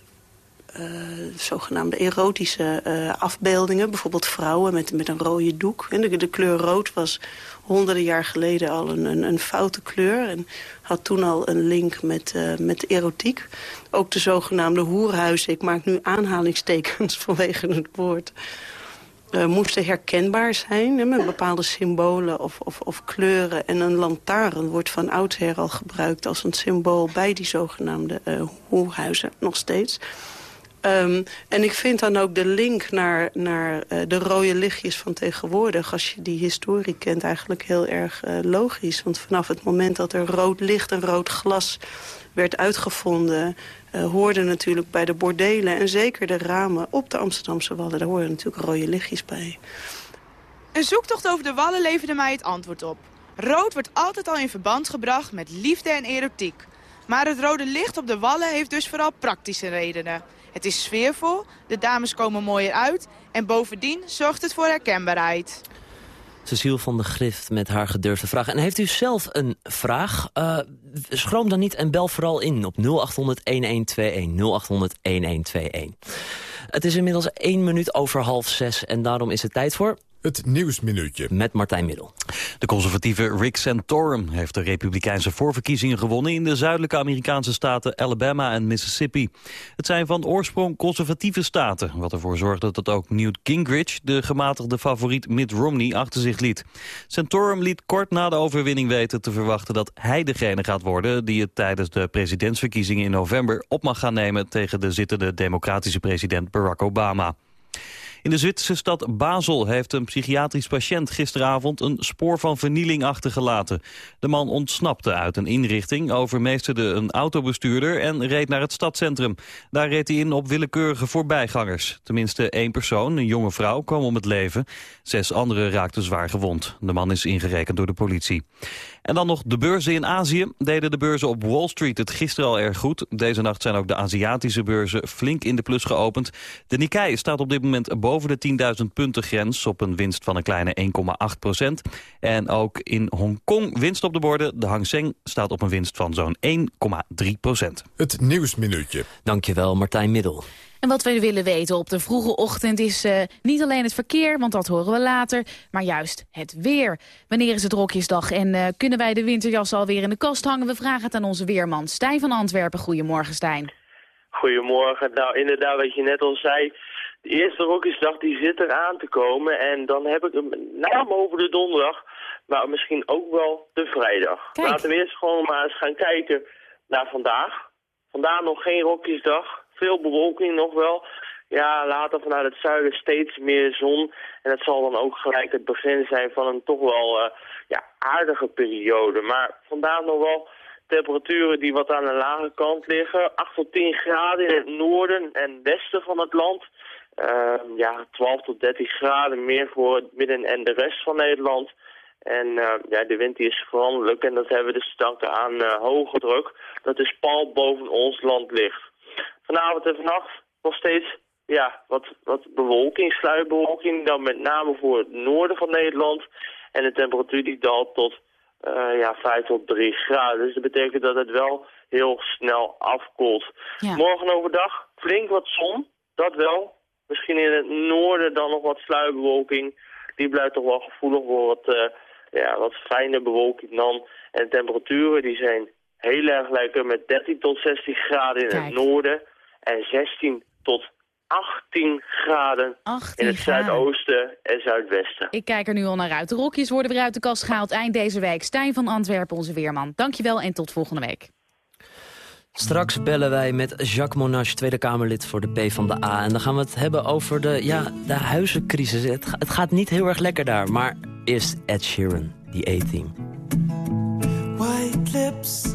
zogenaamde erotische uh, afbeeldingen. Bijvoorbeeld vrouwen met, met een rode doek. En de, kleur rood was honderden jaar geleden al een, een, een, foute kleur. En had toen al een link met, uh, met erotiek. Ook de zogenaamde hoerhuizen, ik maak nu aanhalingstekens vanwege het woord... Moesten herkenbaar zijn met bepaalde symbolen of, of, of, kleuren. En een lantaarn wordt van oudsher al gebruikt als een symbool... bij die zogenaamde hoerhuizen, nog steeds. Um, en ik vind dan ook de link naar, naar uh, de rode lichtjes van tegenwoordig... als je die historie kent, eigenlijk heel erg uh, logisch. Want vanaf het moment dat er rood licht en rood glas werd uitgevonden... Uh, hoorden natuurlijk bij de bordelen en zeker de ramen op de Amsterdamse Wallen... daar hoorden natuurlijk rode lichtjes bij. Een zoektocht over de Wallen leverde mij het antwoord op. Rood wordt altijd al in verband gebracht met liefde en erotiek. Maar het rode licht op de Wallen heeft dus vooral praktische redenen. Het is sfeervol, de dames komen mooier uit... en bovendien zorgt het voor herkenbaarheid. Cecile van de Grift met haar gedurfde vraag. En heeft u zelf een vraag? Uh, schroom dan niet en bel vooral in op 0800-1121. 0800-1121. Het is inmiddels één minuut over half zes en daarom is het tijd voor... Het Nieuwsminuutje. Met Martijn Middel. De conservatieve Rick Santorum heeft de republikeinse voorverkiezingen gewonnen... in de zuidelijke Amerikaanse staten Alabama en Mississippi. Het zijn van oorsprong conservatieve staten... wat ervoor zorgde dat ook Newt Gingrich... de gematigde favoriet Mitt Romney achter zich liet. Santorum liet kort na de overwinning weten te verwachten... dat hij degene gaat worden die het tijdens de presidentsverkiezingen in november... op mag gaan nemen tegen de zittende democratische president Barack Obama. In de Zwitserse stad Basel heeft een psychiatrisch patiënt gisteravond een spoor van vernieling achtergelaten. De man ontsnapte uit een inrichting, overmeesterde een autobestuurder en reed naar het stadcentrum. Daar reed hij in op willekeurige voorbijgangers. Tenminste één persoon, een jonge vrouw, kwam om het leven. Zes anderen raakten zwaar gewond. De man is ingerekend door de politie. En dan nog de beurzen in Azië. Deden de beurzen op Wall Street het gisteren al erg goed. Deze nacht zijn ook de Aziatische beurzen flink in de plus geopend. De Nikkei staat op dit moment boven de 10.000 punten grens... op een winst van een kleine 1,8 procent. En ook in Hongkong winst op de borden. De Hang Seng staat op een winst van zo'n 1,3 procent. Het Nieuwsminuutje. Dankjewel, Martijn Middel. En wat we willen weten op de vroege ochtend is uh, niet alleen het verkeer, want dat horen we later, maar juist het weer. Wanneer is het rokjesdag en uh, kunnen wij de winterjas alweer in de kast hangen? We vragen het aan onze weerman Stijn van Antwerpen. Goedemorgen Stijn. Goedemorgen. Nou inderdaad wat je net al zei, de eerste rokjesdag die zit eraan te komen en dan heb ik het met name over de donderdag, maar misschien ook wel de vrijdag. Kijk. Laten we eerst gewoon maar eens gaan kijken naar vandaag. Vandaag nog geen rokjesdag veel bewolking nog wel. Ja, later vanuit het zuiden steeds meer zon. En het zal dan ook gelijk het begin zijn van een toch wel uh, ja, aardige periode. Maar vandaag nog wel temperaturen die wat aan de lage kant liggen. 8 tot 10 graden in het noorden en westen van het land. Uh, ja, 12 tot 13 graden meer voor het midden en de rest van Nederland. En uh, ja, de wind is veranderlijk en dat hebben we dus te danken aan uh, hoge druk. Dat is pal boven ons land ligt. Vanavond en vannacht nog steeds ja, wat, wat bewolking, sluitbewolking. Dan met name voor het noorden van Nederland. En de temperatuur die daalt tot uh, ja, 5 tot 3 graden. Dus dat betekent dat het wel heel snel afkoelt. Ja. Morgen overdag flink wat zon, dat wel. Misschien in het noorden dan nog wat sluitbewolking. die blijft toch wel gevoelig voor wat, uh, ja, wat fijne bewolking dan. En temperaturen die zijn heel erg lekker met 13 tot 16 graden in het noorden en 16 tot 18 graden in het zuidoosten en zuidwesten. Ik kijk er nu al naar uit. De rokjes worden weer uit de kast gehaald eind deze week. Stijn van Antwerpen, onze weerman. Dankjewel en tot volgende week. Straks bellen wij met Jacques Monash, Tweede Kamerlid voor de P van de A. En dan gaan we het hebben over de, ja, de huizencrisis. Het, het gaat niet heel erg lekker daar, maar eerst Ed Sheeran, die A-team. White lips,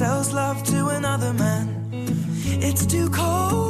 sells love to another man. It's too cold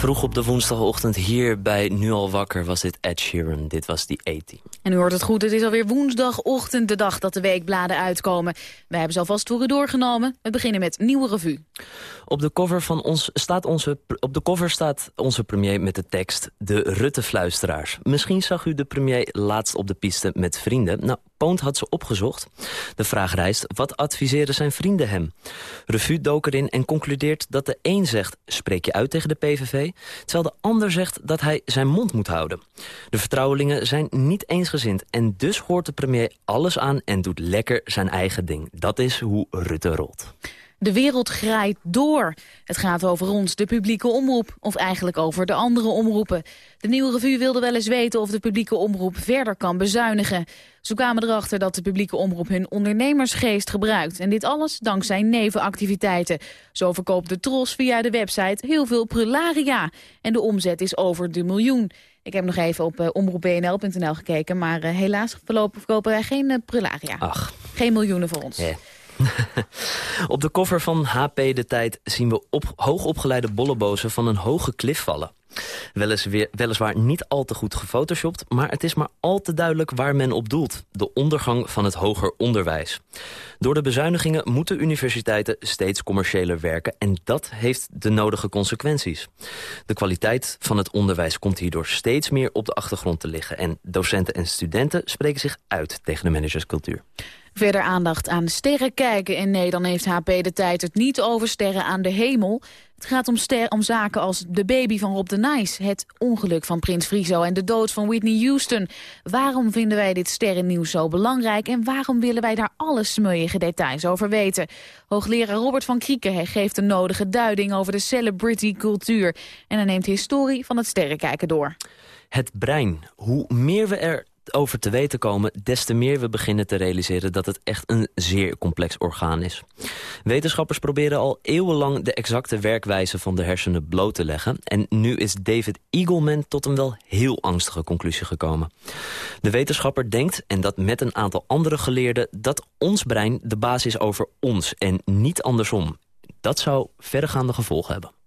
Vroeg op de woensdagochtend hier bij Nu al wakker was dit Ed Sheeran. Dit was die 80. En u hoort het goed, het is alweer woensdagochtend, de dag dat de weekbladen uitkomen. Wij hebben ze alvast voor u doorgenomen. We beginnen met Nieuwe Revue. Op de cover, van ons staat onze, op de cover staat onze premier met de tekst... De Rutte-fluisteraars. Misschien zag u de premier laatst op de piste met vrienden. Nou, Poont had ze opgezocht. De vraag rijst, wat adviseren zijn vrienden hem? Revue dook erin en concludeert dat de een zegt... spreek je uit tegen de PVV... terwijl de ander zegt dat hij zijn mond moet houden. De vertrouwelingen zijn niet eensgezind... en dus hoort de premier alles aan en doet lekker zijn eigen ding. Dat is hoe Rutte rolt. De wereld graait door. Het gaat over ons, de publieke omroep, of eigenlijk over de andere omroepen. De Nieuwe Revue wilde wel eens weten of de publieke omroep verder kan bezuinigen. Ze kwamen erachter dat de publieke omroep hun ondernemersgeest gebruikt. En dit alles dankzij nevenactiviteiten. Zo verkoopt de Tros via de website heel veel prularia. En de omzet is over de miljoen. Ik heb nog even op uh, omroepbnl.nl gekeken, maar uh, helaas verkopen wij geen uh, prularia. Ach. Geen miljoenen voor ons. op de cover van HP De Tijd zien we op, hoogopgeleide bollebozen van een hoge klif vallen. Weliswaar niet al te goed gefotoshopt... maar het is maar al te duidelijk waar men op doelt. De ondergang van het hoger onderwijs. Door de bezuinigingen moeten universiteiten steeds commerciëler werken... en dat heeft de nodige consequenties. De kwaliteit van het onderwijs komt hierdoor steeds meer op de achtergrond te liggen... en docenten en studenten spreken zich uit tegen de managerscultuur. Verder aandacht aan sterren kijken. In Nederland heeft HP de tijd het niet over sterren aan de hemel. Het gaat om, om zaken als de baby van Rob de Nijs... het ongeluk van Prins Frizo en de dood van Whitney Houston. Waarom vinden wij dit sterrennieuws zo belangrijk... en waarom willen wij daar alle smeuïge details over weten? Hoogleraar Robert van Krieken geeft de nodige duiding... over de celebrity-cultuur. En hij neemt historie van het sterrenkijken door. Het brein. Hoe meer we er over te weten komen... des te meer we beginnen te realiseren dat het echt een zeer complex orgaan is. Wetenschappers proberen al eeuwenlang de exacte werkwijze van de hersenen bloot te leggen... en nu is David Eagleman tot een wel heel angstige conclusie gekomen. De wetenschapper denkt, en dat met een aantal andere geleerden... dat ons brein de basis is over ons en niet andersom. Dat zou verregaande gevolgen hebben.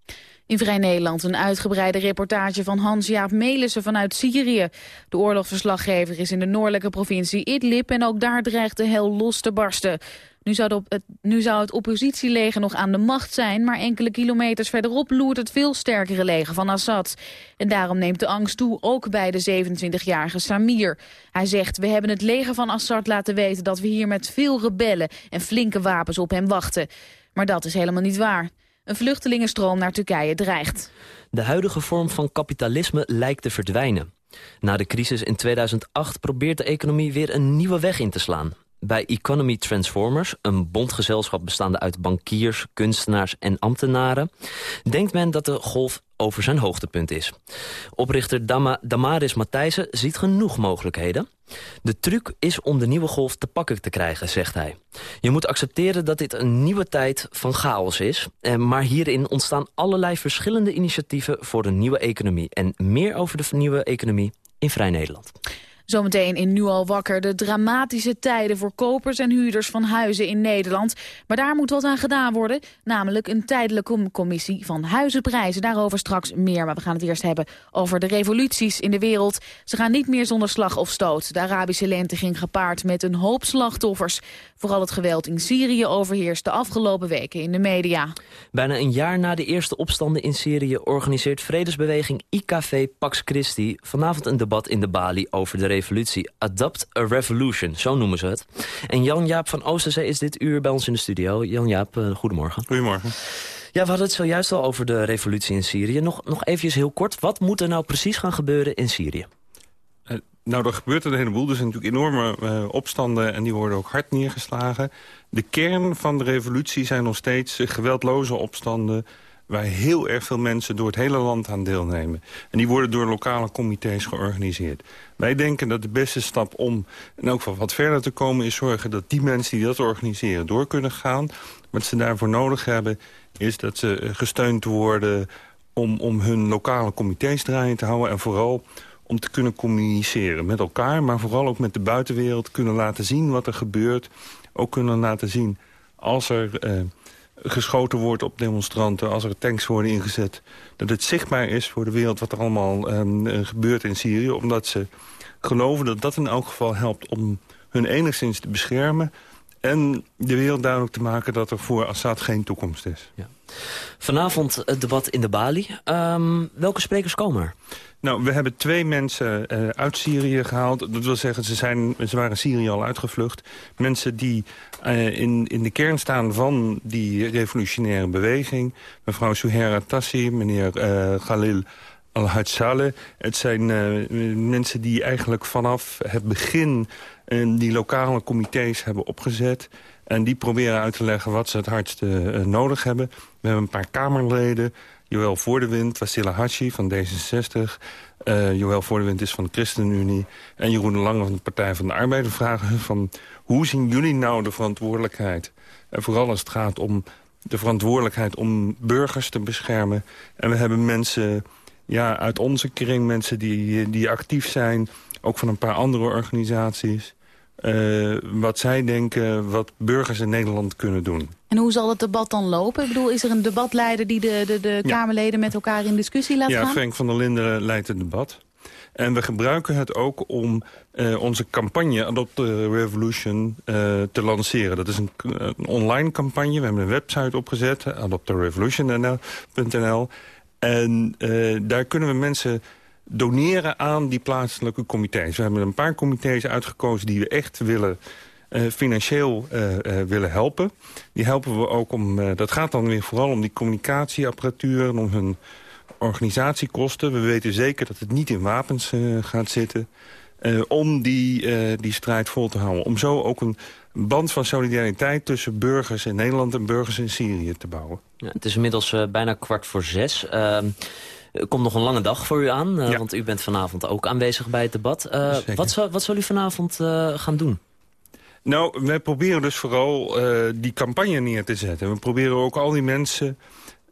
In Vrij Nederland een uitgebreide reportage van Hans-Jaap Melissen vanuit Syrië. De oorlogsverslaggever is in de noordelijke provincie Idlib... en ook daar dreigt de hel los te barsten. Nu zou, het, nu zou het oppositieleger nog aan de macht zijn... maar enkele kilometers verderop loert het veel sterkere leger van Assad. En daarom neemt de angst toe, ook bij de 27-jarige Samir. Hij zegt, we hebben het leger van Assad laten weten... dat we hier met veel rebellen en flinke wapens op hem wachten. Maar dat is helemaal niet waar. Een vluchtelingenstroom naar Turkije dreigt. De huidige vorm van kapitalisme lijkt te verdwijnen. Na de crisis in 2008 probeert de economie weer een nieuwe weg in te slaan. Bij Economy Transformers, een bondgezelschap bestaande uit bankiers, kunstenaars en ambtenaren... denkt men dat de golf over zijn hoogtepunt is. Oprichter Dama Damaris Matthijssen ziet genoeg mogelijkheden. De truc is om de nieuwe golf te pakken te krijgen, zegt hij. Je moet accepteren dat dit een nieuwe tijd van chaos is. Eh, maar hierin ontstaan allerlei verschillende initiatieven voor een nieuwe economie. En meer over de nieuwe economie in Vrij Nederland. Zometeen in Nu al wakker de dramatische tijden voor kopers en huurders van huizen in Nederland. Maar daar moet wat aan gedaan worden, namelijk een tijdelijke commissie van huizenprijzen. Daarover straks meer, maar we gaan het eerst hebben over de revoluties in de wereld. Ze gaan niet meer zonder slag of stoot. De Arabische lente ging gepaard met een hoop slachtoffers. Vooral het geweld in Syrië overheerst de afgelopen weken in de media. Bijna een jaar na de eerste opstanden in Syrië organiseert vredesbeweging IKV Pax Christi vanavond een debat in de Bali over de revolutie. Adopt a Revolution, zo noemen ze het. En Jan-Jaap van Oosterzee is dit uur bij ons in de studio. Jan-Jaap, uh, goedemorgen. Goedemorgen. Ja, we hadden het zojuist al over de revolutie in Syrië. Nog, nog even heel kort, wat moet er nou precies gaan gebeuren in Syrië? Uh, nou, er gebeurt een heleboel. Er zijn natuurlijk enorme uh, opstanden en die worden ook hard neergeslagen. De kern van de revolutie zijn nog steeds geweldloze opstanden waar heel erg veel mensen door het hele land aan deelnemen. En die worden door lokale comité's georganiseerd. Wij denken dat de beste stap om in elk geval wat verder te komen... is zorgen dat die mensen die dat organiseren door kunnen gaan. Wat ze daarvoor nodig hebben is dat ze gesteund worden... om, om hun lokale comité's draaien te houden... en vooral om te kunnen communiceren met elkaar... maar vooral ook met de buitenwereld kunnen laten zien wat er gebeurt. Ook kunnen laten zien als er... Uh, geschoten wordt op demonstranten... als er tanks worden ingezet... dat het zichtbaar is voor de wereld wat er allemaal um, gebeurt in Syrië... omdat ze geloven dat dat in elk geval helpt om hun enigszins te beschermen... en de wereld duidelijk te maken dat er voor Assad geen toekomst is. Ja. Vanavond het debat in de Bali. Um, welke sprekers komen er? Nou, we hebben twee mensen uh, uit Syrië gehaald. Dat wil zeggen, ze, zijn, ze waren Syrië al uitgevlucht. Mensen die uh, in, in de kern staan van die revolutionaire beweging. Mevrouw Suhera Tassi, meneer uh, Khalil al-Hajsaleh. Het zijn mensen die eigenlijk vanaf het begin die lokale comité's hebben opgezet. En die proberen uit te leggen wat ze het hardste nodig hebben. We hebben een paar Kamerleden Joël Voordewind, Wassila Hachi van D66... Uh, Joël Voordewind is van de ChristenUnie... en Jeroen Lange van de Partij van de Arbeid vragen van... hoe zien jullie nou de verantwoordelijkheid? En vooral als het gaat om de verantwoordelijkheid om burgers te beschermen. En we hebben mensen ja, uit onze kring, mensen die, die actief zijn... ook van een paar andere organisaties eh, wat zij denken wat burgers in Nederland kunnen doen. En hoe zal het debat dan lopen? Ik bedoel, is er een debatleider die de, de, de Kamerleden met elkaar in discussie laat ja, gaan? Ja, Frank van der Linden leidt het debat. En we gebruiken het ook om uh, onze campagne Adopt the Revolution uh, te lanceren. Dat is een, een, online campagne. We hebben een website opgezet, adopttherevolution.nl. En uh, daar kunnen we mensen doneren aan die plaatselijke comité's. We hebben een paar comité's uitgekozen die we echt willen... Uh, financieel uh, willen helpen. Die helpen we ook om... dat gaat dan weer vooral om die communicatieapparatuur... en om hun organisatiekosten. We weten zeker dat het niet in wapens gaat zitten... om die, die strijd vol te houden. Om zo ook een band van solidariteit tussen burgers in Nederland... en burgers in Syrië te bouwen. Ja, het is inmiddels bijna kwart voor zes... Ehm, er komt nog een lange dag voor u aan, ja. want u bent vanavond ook aanwezig bij het debat. Wat, zal, wat zal u vanavond gaan doen? Nou, wij proberen dus vooral die campagne neer te zetten. We proberen ook al die mensen,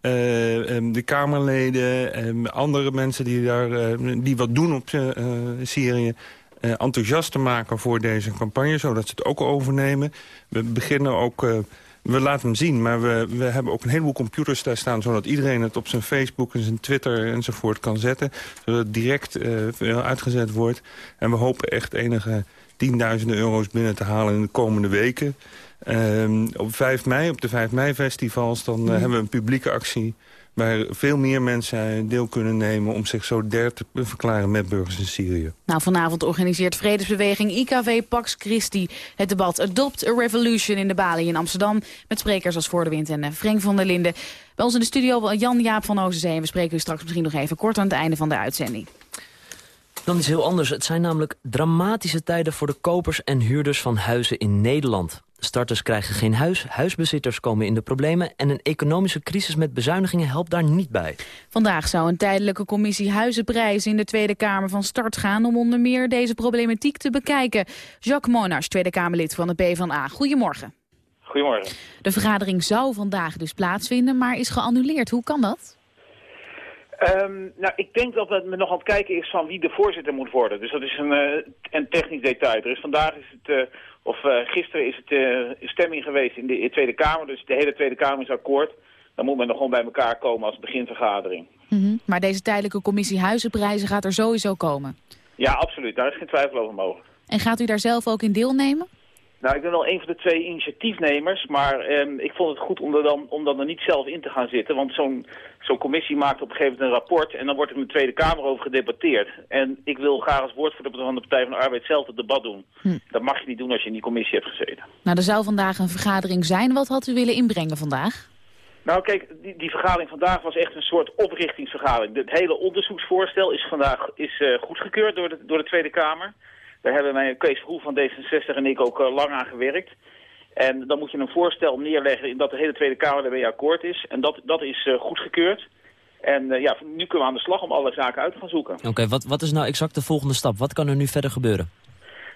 de Kamerleden... en andere mensen die, daar, die wat doen op Syrië... enthousiast te maken voor deze campagne, zodat ze het ook overnemen. We beginnen ook we laten hem zien, maar we, we hebben ook een heleboel computers daar staan... zodat iedereen het op zijn Facebook en zijn Twitter enzovoort kan zetten. Zodat het direct uh, uitgezet wordt. En we hopen echt enige tienduizenden euro's binnen te halen in de komende weken. Uh, op 5 mei, op de 5 mei festivals, dan mm. hebben we een publieke actie waar veel meer mensen deel kunnen nemen... om zich zo der te verklaren met burgers in Syrië. Nou, vanavond organiseert vredesbeweging IKW Pax Christi... het debat Adopt a Revolution in de Bali in Amsterdam... met sprekers als Voor de Wind en Frank van der Linden. Bij ons in de studio Jan-Jaap van Oostenzee. En we spreken u straks misschien nog even kort aan het einde van de uitzending. Dan iets heel anders. Het zijn namelijk dramatische tijden voor de kopers en huurders van huizen in Nederland. Starters krijgen geen huis, huisbezitters komen in de problemen... en een economische crisis met bezuinigingen helpt daar niet bij. Vandaag zou een tijdelijke commissie huizenprijzen in de Tweede Kamer van start gaan... om onder meer deze problematiek te bekijken. Jacques Monash, Tweede Kamerlid van de PvdA. Goedemorgen. Goedemorgen. De vergadering zou vandaag dus plaatsvinden, maar is geannuleerd. Hoe kan dat? Um, nou, ik denk dat het nog aan het kijken is van wie de voorzitter moet worden. Dus dat is een, uh, een technisch detail. Dus vandaag is het, uh, of uh, gisteren is het stemming geweest in de, in de, Tweede Kamer. Dus de hele Tweede Kamer is akkoord. Dan moet men nog gewoon bij elkaar komen als beginvergadering. Mm -hmm. Maar deze tijdelijke commissie huizenprijzen gaat er sowieso komen? Ja, absoluut. Daar is geen twijfel over mogelijk. En gaat u daar zelf ook in deelnemen? Nou, ik ben wel een van de twee initiatiefnemers, maar eh, ik vond het goed om er dan, om dan er niet zelf in te gaan zitten. Want zo'n zo'n commissie maakt op een gegeven moment een rapport en dan wordt er in de Tweede Kamer over gedebatteerd. En ik wil graag als woordvoerder van de Partij van de Arbeid zelf het debat doen. Hm. Dat mag je niet doen als je in die commissie hebt gezeten. Nou, er zou vandaag een vergadering zijn. Wat had u willen inbrengen vandaag? Nou kijk, die, die vergadering vandaag was echt een soort oprichtingsvergadering. Het hele onderzoeksvoorstel is vandaag is, uh, goedgekeurd door de, door de Tweede Kamer. Daar hebben mijn Kees Groen van D66 en ik ook uh, lang aan gewerkt. En dan moet je een voorstel neerleggen dat de hele Tweede Kamer ermee akkoord is. En dat, dat is uh, goedgekeurd. En uh, ja, nu kunnen we aan de slag om alle zaken uit te gaan zoeken. Oké, okay, wat, wat is nou exact de volgende stap? Wat kan er nu verder gebeuren?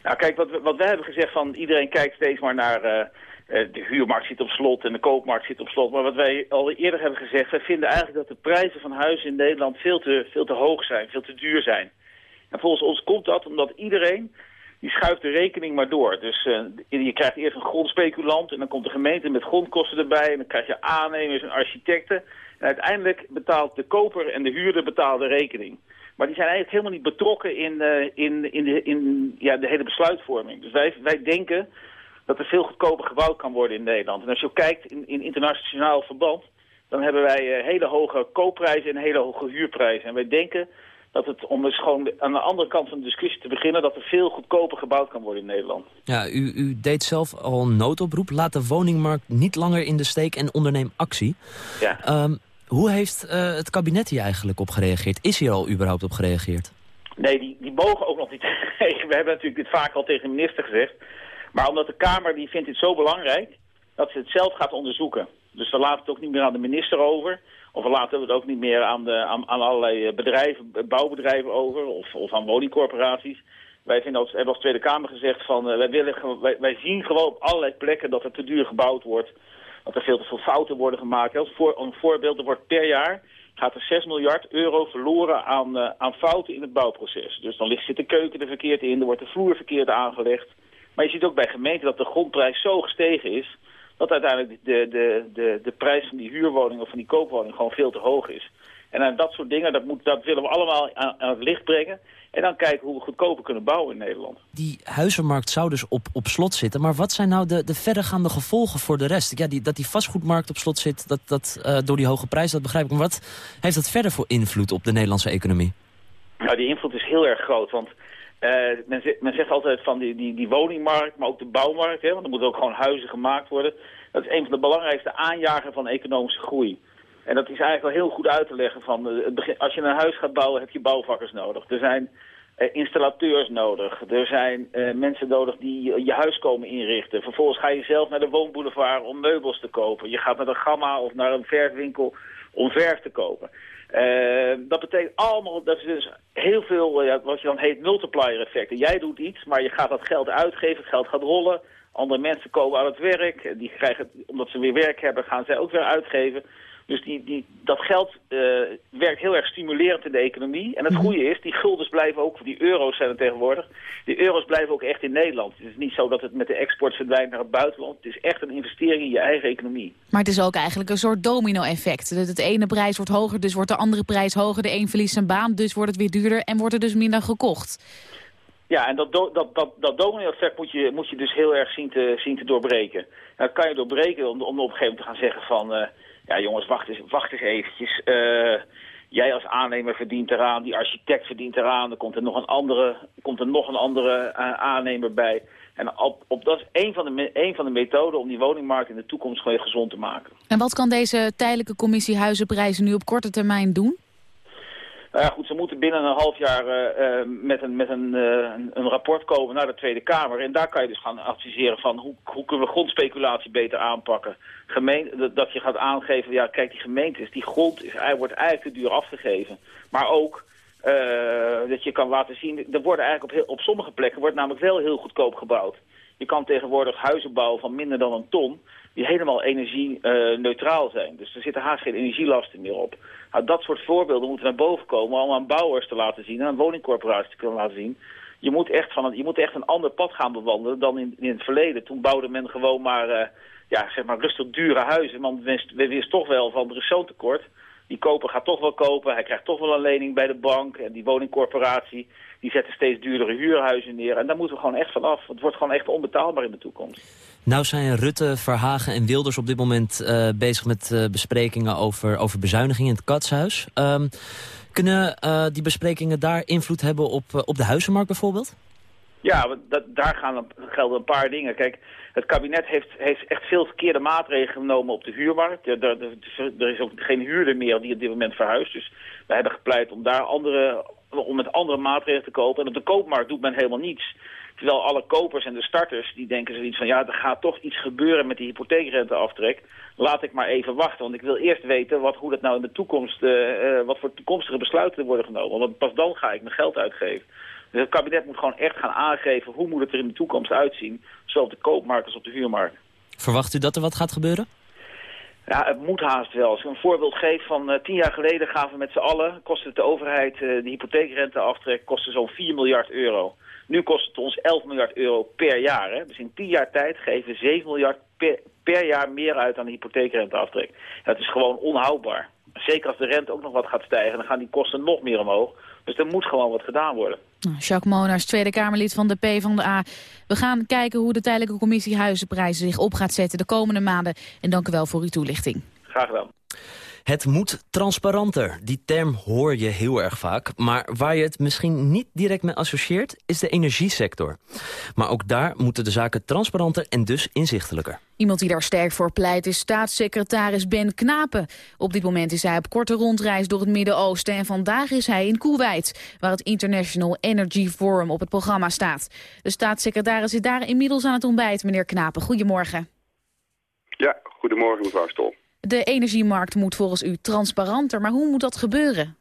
Nou kijk, wat, wat wij hebben gezegd van iedereen kijkt steeds maar naar... de huurmarkt zit op slot en de koopmarkt zit op slot. Maar wat wij al eerder hebben gezegd, wij vinden eigenlijk dat de prijzen van huizen in Nederland veel te, veel te hoog zijn, veel te duur zijn. En volgens ons komt dat omdat iedereen die schuift de rekening maar door. Dus uh, je krijgt eerst een grondspeculant en dan komt de gemeente met grondkosten erbij. En dan krijg je aannemers en architecten. En uiteindelijk betaalt de koper en de huurder betaalt de rekening. Maar die zijn eigenlijk helemaal niet betrokken in, uh, in, in, de, in ja, de hele besluitvorming. Dus wij, wij denken dat er veel goedkoper gebouwd kan worden in Nederland. En als je ook kijkt in, in internationaal verband, dan hebben wij uh, hele hoge koopprijzen en hele hoge huurprijzen. En wij denken dat het, om dus gewoon aan de andere kant van de discussie te beginnen... dat er veel goedkoper gebouwd kan worden in Nederland. Ja, u, u deed zelf al een noodoproep. Laat de woningmarkt niet langer in de steek en onderneem actie. Ja. Um, hoe heeft uh, het kabinet hier eigenlijk op gereageerd? Is hier al überhaupt op gereageerd? Nee, die, die mogen ook nog niet tegen. We hebben natuurlijk dit vaak al tegen de minister gezegd. Maar omdat de Kamer die vindt dit zo belangrijk... dat ze het zelf gaat onderzoeken. Dus we laten het ook niet meer aan de minister over... Of laten we het ook niet meer aan, de, aan, aan allerlei bedrijven, bouwbedrijven over of, of aan woningcorporaties. Wij vinden als, hebben als Tweede Kamer gezegd van uh, wij, willen, wij, wij zien gewoon op allerlei plekken dat er te duur gebouwd wordt. Dat er veel te veel fouten worden gemaakt. Als voor, een voorbeeld, er wordt per jaar gaat er 6 miljard euro verloren aan, aan fouten in het bouwproces. Dus dan ligt, zit de keuken er verkeerd in, er wordt de vloer verkeerd aangelegd. Maar je ziet ook bij gemeenten dat de grondprijs zo gestegen is... dat uiteindelijk de, de, de, de prijs van die huurwoning of van die koopwoning gewoon veel te hoog is. En aan dat soort dingen, dat, moet, dat willen we allemaal aan, aan het licht brengen. En dan kijken hoe we goedkoper kunnen bouwen in Nederland. Die huizenmarkt zou dus op, op slot zitten. Maar wat zijn nou de, de verdergaande gevolgen voor de rest? Ja, die, dat die vastgoedmarkt op slot zit dat, dat, uh, door die hoge prijs, dat begrijp ik. Maar wat heeft dat verder voor invloed op de Nederlandse economie? Nou, die invloed is heel erg groot. Want uh, men, zegt, men, zegt altijd van die, die, die woningmarkt, maar ook de bouwmarkt. Hè, want er moeten ook gewoon huizen gemaakt worden. Dat is een van de belangrijkste aanjagers van economische groei. En dat is eigenlijk wel heel goed uit te leggen. Van, uh, het begin, als je een huis gaat bouwen, heb je bouwvakkers nodig. Er zijn uh, installateurs nodig. Er zijn mensen nodig die je huis komen inrichten. Vervolgens ga je zelf naar de woonboulevard om meubels te kopen. Je gaat naar de gamma of naar een verfwinkel om verf te kopen. Uh, dat betekent allemaal, dat is dus heel veel, uh, wat je dan heet multiplier effecten. Jij doet iets, maar je gaat dat geld uitgeven, het geld gaat rollen. Andere mensen komen aan het werk, die krijgen, omdat ze weer werk hebben, gaan zij ook weer uitgeven. Dus die, die, dat geld uh, werkt heel erg stimulerend in de economie. En het goede is, die guldens blijven ook, die euro's zijn er tegenwoordig, die euro's blijven ook echt in Nederland. Het is niet zo dat het met de export verdwijnt naar het buitenland. Het is echt een investering in je eigen economie. Maar het is ook eigenlijk een soort domino-effect. Het ene prijs wordt hoger, dus wordt de andere prijs hoger. De een verliest zijn baan, dus wordt het weer duurder en wordt er dus minder gekocht. Ja, en dat, do dat, dat, dat domino-effect moet je, moet je dus heel erg zien te, zien te doorbreken. Nou, dat kan je doorbreken om, om op een gegeven moment te gaan zeggen van... Uh, ja jongens, wacht eens, wacht eens eventjes. Uh, jij als aannemer verdient eraan, die architect verdient eraan. Er komt er nog een andere, komt er nog een andere uh, aannemer bij. En op, op, dat is een van, de, een van de methoden om die woningmarkt in de toekomst gewoon gezond te maken. En wat kan deze tijdelijke commissie huizenprijzen nu op korte termijn doen? Nou ja, goed, ze moeten binnen een half jaar uh, uh, met, een, met een, uh, een rapport komen naar de Tweede Kamer. En daar kan je dus gaan adviseren van hoe, hoe kunnen we grondspeculatie beter aanpakken. Gemeen, dat je gaat aangeven, ja kijk die gemeentes, die grond is, wordt eigenlijk te duur afgegeven. Maar ook dat je kan laten zien, er worden eigenlijk op, heel, op sommige plekken wordt namelijk wel heel goedkoop gebouwd. Je kan tegenwoordig huizen bouwen van minder dan een ton die helemaal energie-neutraal zijn. Dus er zitten haast geen energielasten meer op. Nou, dat soort voorbeelden moeten naar boven komen om aan bouwers te laten zien en aan woningcorporaties te kunnen laten zien. Je moet echt, van een, je moet echt een ander pad gaan bewandelen dan in, in het verleden. Toen bouwde men gewoon maar, uh, ja, zeg maar rustig dure huizen. Want we wist toch wel van er is zo'n tekort. Die koper gaat toch wel kopen, hij krijgt toch wel een lening bij de bank. En die woningcorporatie die zetten steeds duurdere huurhuizen neer. En daar moeten we gewoon echt van af. Het wordt gewoon echt onbetaalbaar in de toekomst. Nou zijn Rutte, Verhagen en Wilders op dit moment uh, bezig met uh, besprekingen over, over bezuinigingen in het katshuis. Um, kunnen uh, die besprekingen daar invloed hebben op, op de huizenmarkt bijvoorbeeld? Ja, dat, daar gaan, gelden een paar dingen. Kijk, het kabinet heeft, heeft echt veel verkeerde maatregelen genomen op de huurmarkt. Er, er, er is ook geen huurder meer die op dit moment verhuist. Dus we hebben gepleit om daar andere om met andere maatregelen te kopen. En op de koopmarkt doet men helemaal niets. Terwijl alle kopers en de starters, die denken zoiets van... ja, er gaat toch iets gebeuren met die hypotheekrenteaftrek. Laat ik maar even wachten, want ik wil eerst weten... Wat, hoe dat nou in de toekomst, uh, wat voor toekomstige besluiten worden genomen. Want pas dan ga ik mijn geld uitgeven. Dus het kabinet moet gewoon echt gaan aangeven... hoe moet het er in de toekomst uitzien. Zowel op de koopmarkt als op de huurmarkt. Verwacht u dat er wat gaat gebeuren? Ja, het moet haast wel. Als ik een voorbeeld geef van uh, tien jaar geleden gaven we met z'n allen... kostte het de overheid uh, de hypotheekrenteaftrek kostte zo'n 4 miljard euro. Nu kost het ons 11 miljard euro per jaar. Hè? Dus in 10 jaar tijd geven we 7 miljard per, per jaar meer uit aan de hypotheekrenteaftrek. Dat is gewoon onhoudbaar. Zeker als de rente ook nog wat gaat stijgen, dan gaan die kosten nog meer omhoog. Dus er moet gewoon wat gedaan worden. Jacques Monars, Tweede Kamerlid van de PvdA. We gaan kijken hoe de tijdelijke commissie huizenprijzen zich op gaat zetten de komende maanden. En dank u wel voor uw toelichting. Graag gedaan. Het moet transparanter. Die term hoor je heel erg vaak. Maar waar je het misschien niet direct mee associeert, is de energiesector. Maar ook daar moeten de zaken transparanter en dus inzichtelijker. Iemand die daar sterk voor pleit is staatssecretaris Ben Knapen. Op dit moment is hij op korte rondreis door het Midden-Oosten... en vandaag is hij in Kuwait, waar het International Energy Forum op het programma staat. De staatssecretaris zit daar inmiddels aan het ontbijt. Meneer Knapen, goedemorgen. Ja, goedemorgen mevrouw Stol. De energiemarkt moet volgens u transparanter, maar hoe moet dat gebeuren?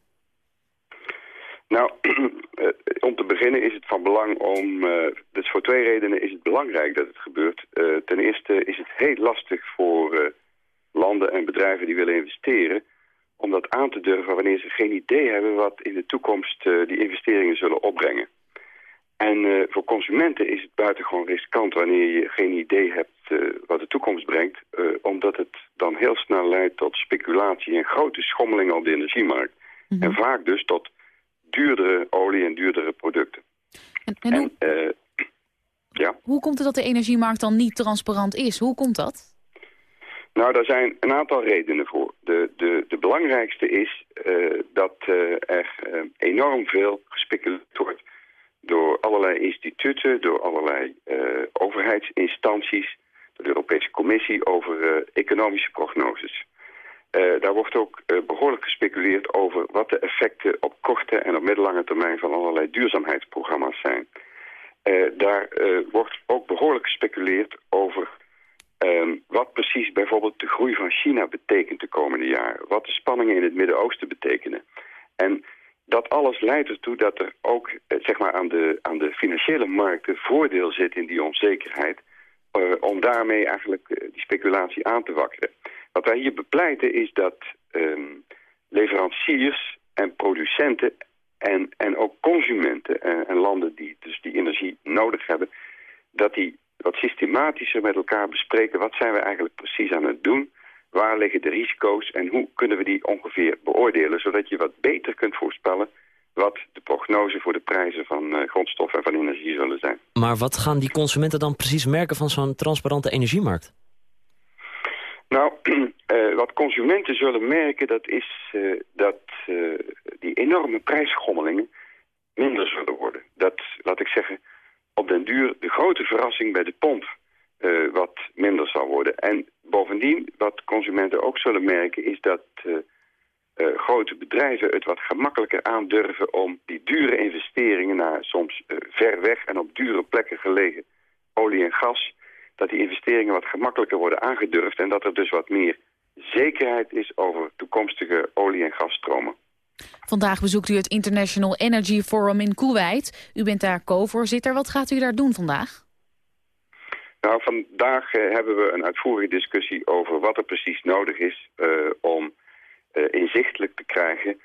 Nou, om te beginnen is het van belang om... Uh, dus voor twee redenen is het belangrijk dat het gebeurt. Uh, ten eerste is het heel lastig voor landen en bedrijven die willen investeren... om dat aan te durven wanneer ze geen idee hebben wat in de toekomst die investeringen zullen opbrengen. En eh, voor consumenten is het buitengewoon riskant wanneer je geen idee hebt eh, wat de toekomst brengt. eh, omdat het dan heel snel leidt tot speculatie en grote schommelingen op de energiemarkt. En vaak dus tot duurdere olie en duurdere producten. En, en hoe, ja. hoe komt het dat de energiemarkt dan niet transparant is? Hoe komt dat? Nou, daar zijn een aantal redenen voor. De, de, de belangrijkste is dat er enorm veel gespeculeerd wordt door allerlei instituten, door allerlei eh, overheidsinstanties, door de Europese Commissie over eh, economische prognoses. Eh, daar wordt ook eh, behoorlijk gespeculeerd over wat de effecten op korte en op middellange termijn van allerlei duurzaamheidsprogramma's zijn. Daar wordt ook behoorlijk gespeculeerd over Ehm, wat precies bijvoorbeeld de groei van China betekent de komende jaren. Wat de spanningen in het Midden-Oosten betekenen. En dat alles leidt ertoe dat er ook eh, zeg maar aan, de, aan de financiële markten voordeel zit in die onzekerheid. eh, om daarmee eigenlijk eh, die speculatie aan te wakkeren. Wat wij hier bepleiten is dat ehm, leveranciers en producenten en, en ook consumenten en, en landen die dus die energie nodig hebben, dat die wat systematischer met elkaar bespreken wat zijn we eigenlijk precies aan het doen, waar liggen de risico's en hoe kunnen we die ongeveer beoordelen, zodat je wat beter kunt voorspellen wat de prognose voor de prijzen van eh, grondstoffen en van energie zullen zijn. Maar wat gaan die consumenten dan precies merken van zo'n transparante energiemarkt? Nou, eh, wat consumenten zullen merken, dat is eh, dat die enorme prijsschommelingen minder zullen worden. Dat, laat ik zeggen, op den duur de grote verrassing bij de pomp eh, wat minder zal worden. En bovendien, wat consumenten ook zullen merken, is dat eh, eh, grote bedrijven het wat gemakkelijker aandurven om die dure investeringen naar soms ver weg en op dure plekken gelegen olie en gas, dat die investeringen wat gemakkelijker worden aangedurfd en dat er dus wat meer zekerheid is over toekomstige olie- en gasstromen. Vandaag bezoekt u het International Energy Forum in Kuwait. U bent daar co-voorzitter. Wat gaat u daar doen vandaag? Nou, vandaag eh, hebben we een uitvoerige discussie over wat er precies nodig is eh, om eh, inzichtelijk te krijgen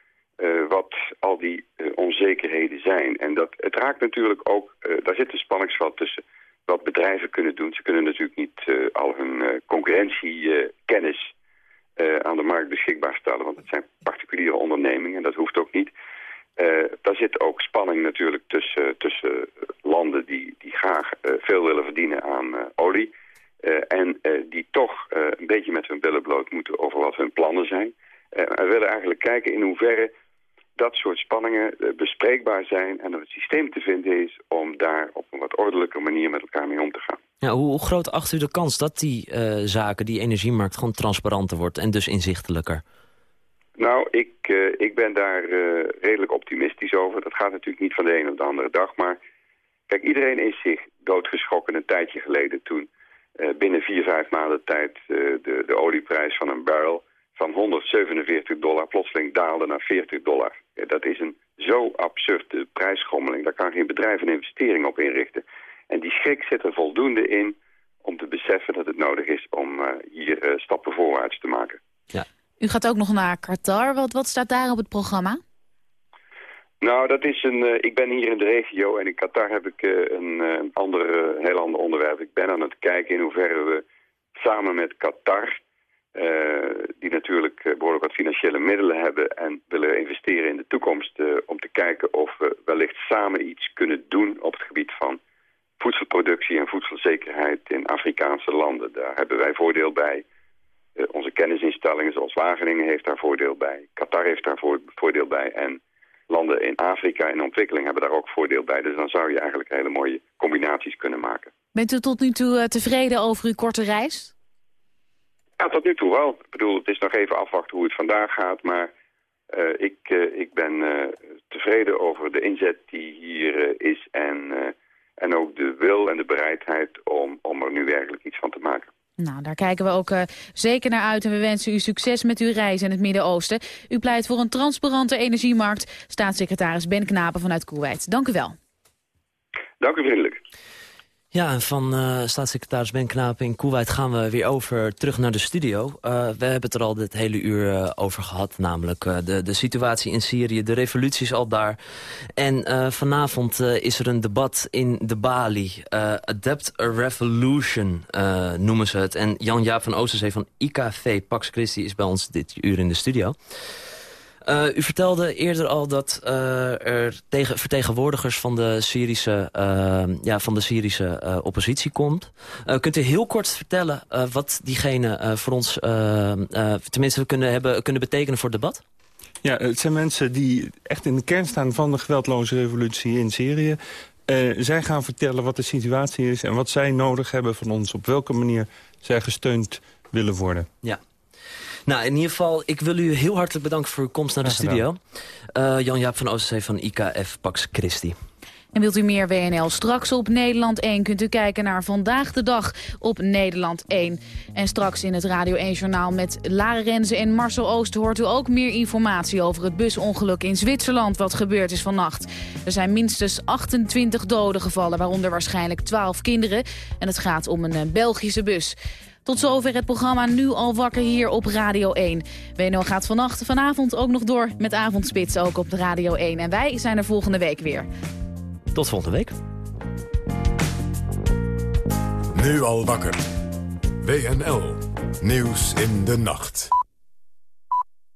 wat al die onzekerheden zijn. En dat, het raakt natuurlijk ook, daar zit een spanningsveld tussen wat bedrijven kunnen doen. Ze kunnen natuurlijk niet al hun concurrentiekennis aan de markt beschikbaar stellen, want het zijn particuliere ondernemingen en dat hoeft ook niet. Daar zit ook spanning natuurlijk tussen, tussen landen die, die graag veel willen verdienen aan eh, olie. eh, en eh, die toch eh, een beetje met hun billen bloot moeten over wat hun plannen zijn. Eh, we willen eigenlijk kijken in hoeverre dat soort spanningen eh, bespreekbaar zijn... en er een systeem te vinden is om daar op een wat ordelijke manier met elkaar mee om te gaan. Ja, hoe, groot acht u de kans dat die eh, zaken, die energiemarkt, gewoon transparanter wordt en dus inzichtelijker? Nou, ik, eh, ik ben daar redelijk optimistisch over. Dat gaat natuurlijk niet van de ene op de andere dag. Maar kijk, iedereen is zich doodgeschrokken een tijdje geleden toen binnen vier, vijf maanden tijd de, de olieprijs van een barrel van 147 dollar plotseling daalde naar 40 dollar. Ja, dat is een zo absurde prijsschommeling. Daar kan geen bedrijf een investering op inrichten. En die schrik zit er voldoende in om te beseffen dat het nodig is om eh, hier eh, stappen voorwaarts te maken. U gaat ook nog naar Qatar. Wat, wat staat daar op het programma? Nou, dat is een. eh, ik ben hier in de regio en in Qatar heb ik eh, een, eh, een ander, heel ander onderwerp. Ik ben aan het kijken in hoeverre we samen met Qatar, die natuurlijk eh, behoorlijk wat financiële middelen hebben en willen investeren in de toekomst, eh, om te kijken of we wellicht samen iets kunnen doen op het gebied van voedselproductie en voedselzekerheid in Afrikaanse landen. Daar hebben wij voordeel bij. Eh, onze kennisinstellingen zoals Wageningen heeft daar voordeel bij. Qatar heeft daar voor- voordeel bij. En landen in Afrika in ontwikkeling hebben daar ook voordeel bij. Dus dan zou je eigenlijk hele mooie combinaties kunnen maken. Bent u tot nu toe eh, tevreden over uw korte reis? Ja, tot nu toe wel. Ik bedoel, het is nog even afwachten hoe het vandaag gaat. Maar eh, ik, eh, ik ben eh, tevreden over de inzet die hier is. En, en ook de wil en de bereidheid om, om er nu werkelijk iets van te maken. Nou, daar kijken we ook zeker naar uit en we wensen u succes met uw reis in het Midden-Oosten. U pleit voor een transparante energiemarkt. Staatssecretaris Ben Knapen vanuit Kuwait. Dank u wel. Dank u vriendelijk. Ja, en van uh, staatssecretaris Ben Knapen in Koeweit gaan we weer over terug naar de studio. Uh, we hebben het er al dit hele uur uh, over gehad, namelijk de, de situatie in Syrië. De revolutie is al daar. En vanavond is er een debat in de Bali. Adapt a Revolution noemen ze het. En Jan-Jaap van Oosterzee van IKV Pax Christi is bij ons dit uur in de studio. Uh, u vertelde eerder al dat uh, er tegen, vertegenwoordigers van de Syrische, uh, ja, van de Syrische oppositie komt. kunt u heel kort vertellen wat diegene voor ons tenminste kunnen, hebben, kunnen betekenen voor het debat? Ja, het zijn mensen die echt in de kern staan van de geweldloze revolutie in Syrië. zij gaan vertellen wat de situatie is en wat zij nodig hebben van ons. Op welke manier zij gesteund willen worden. Ja, nou, in ieder geval, ik wil u heel hartelijk bedanken voor uw komst naar de studio. Uh, Jan-Jaap van Oosterzee van IKF Pax Christi. En wilt u meer WNL? Straks op Nederland 1 kunt u kijken naar Vandaag de Dag op Nederland 1. En straks in het Radio 1-journaal met Lara Renze en Marcel Oost... hoort u ook meer informatie over het busongeluk in Zwitserland... wat gebeurd is vannacht. Er zijn minstens 28 doden gevallen, waaronder waarschijnlijk 12 kinderen. En het gaat om een eh, Belgische bus. Tot zover het programma Nu al wakker hier op Radio 1. WNO gaat vannacht, vanavond ook nog door met Avondspits ook op Radio 1. En wij zijn er volgende week weer. Tot volgende week. Nu al wakker. WNL. Nieuws in de nacht.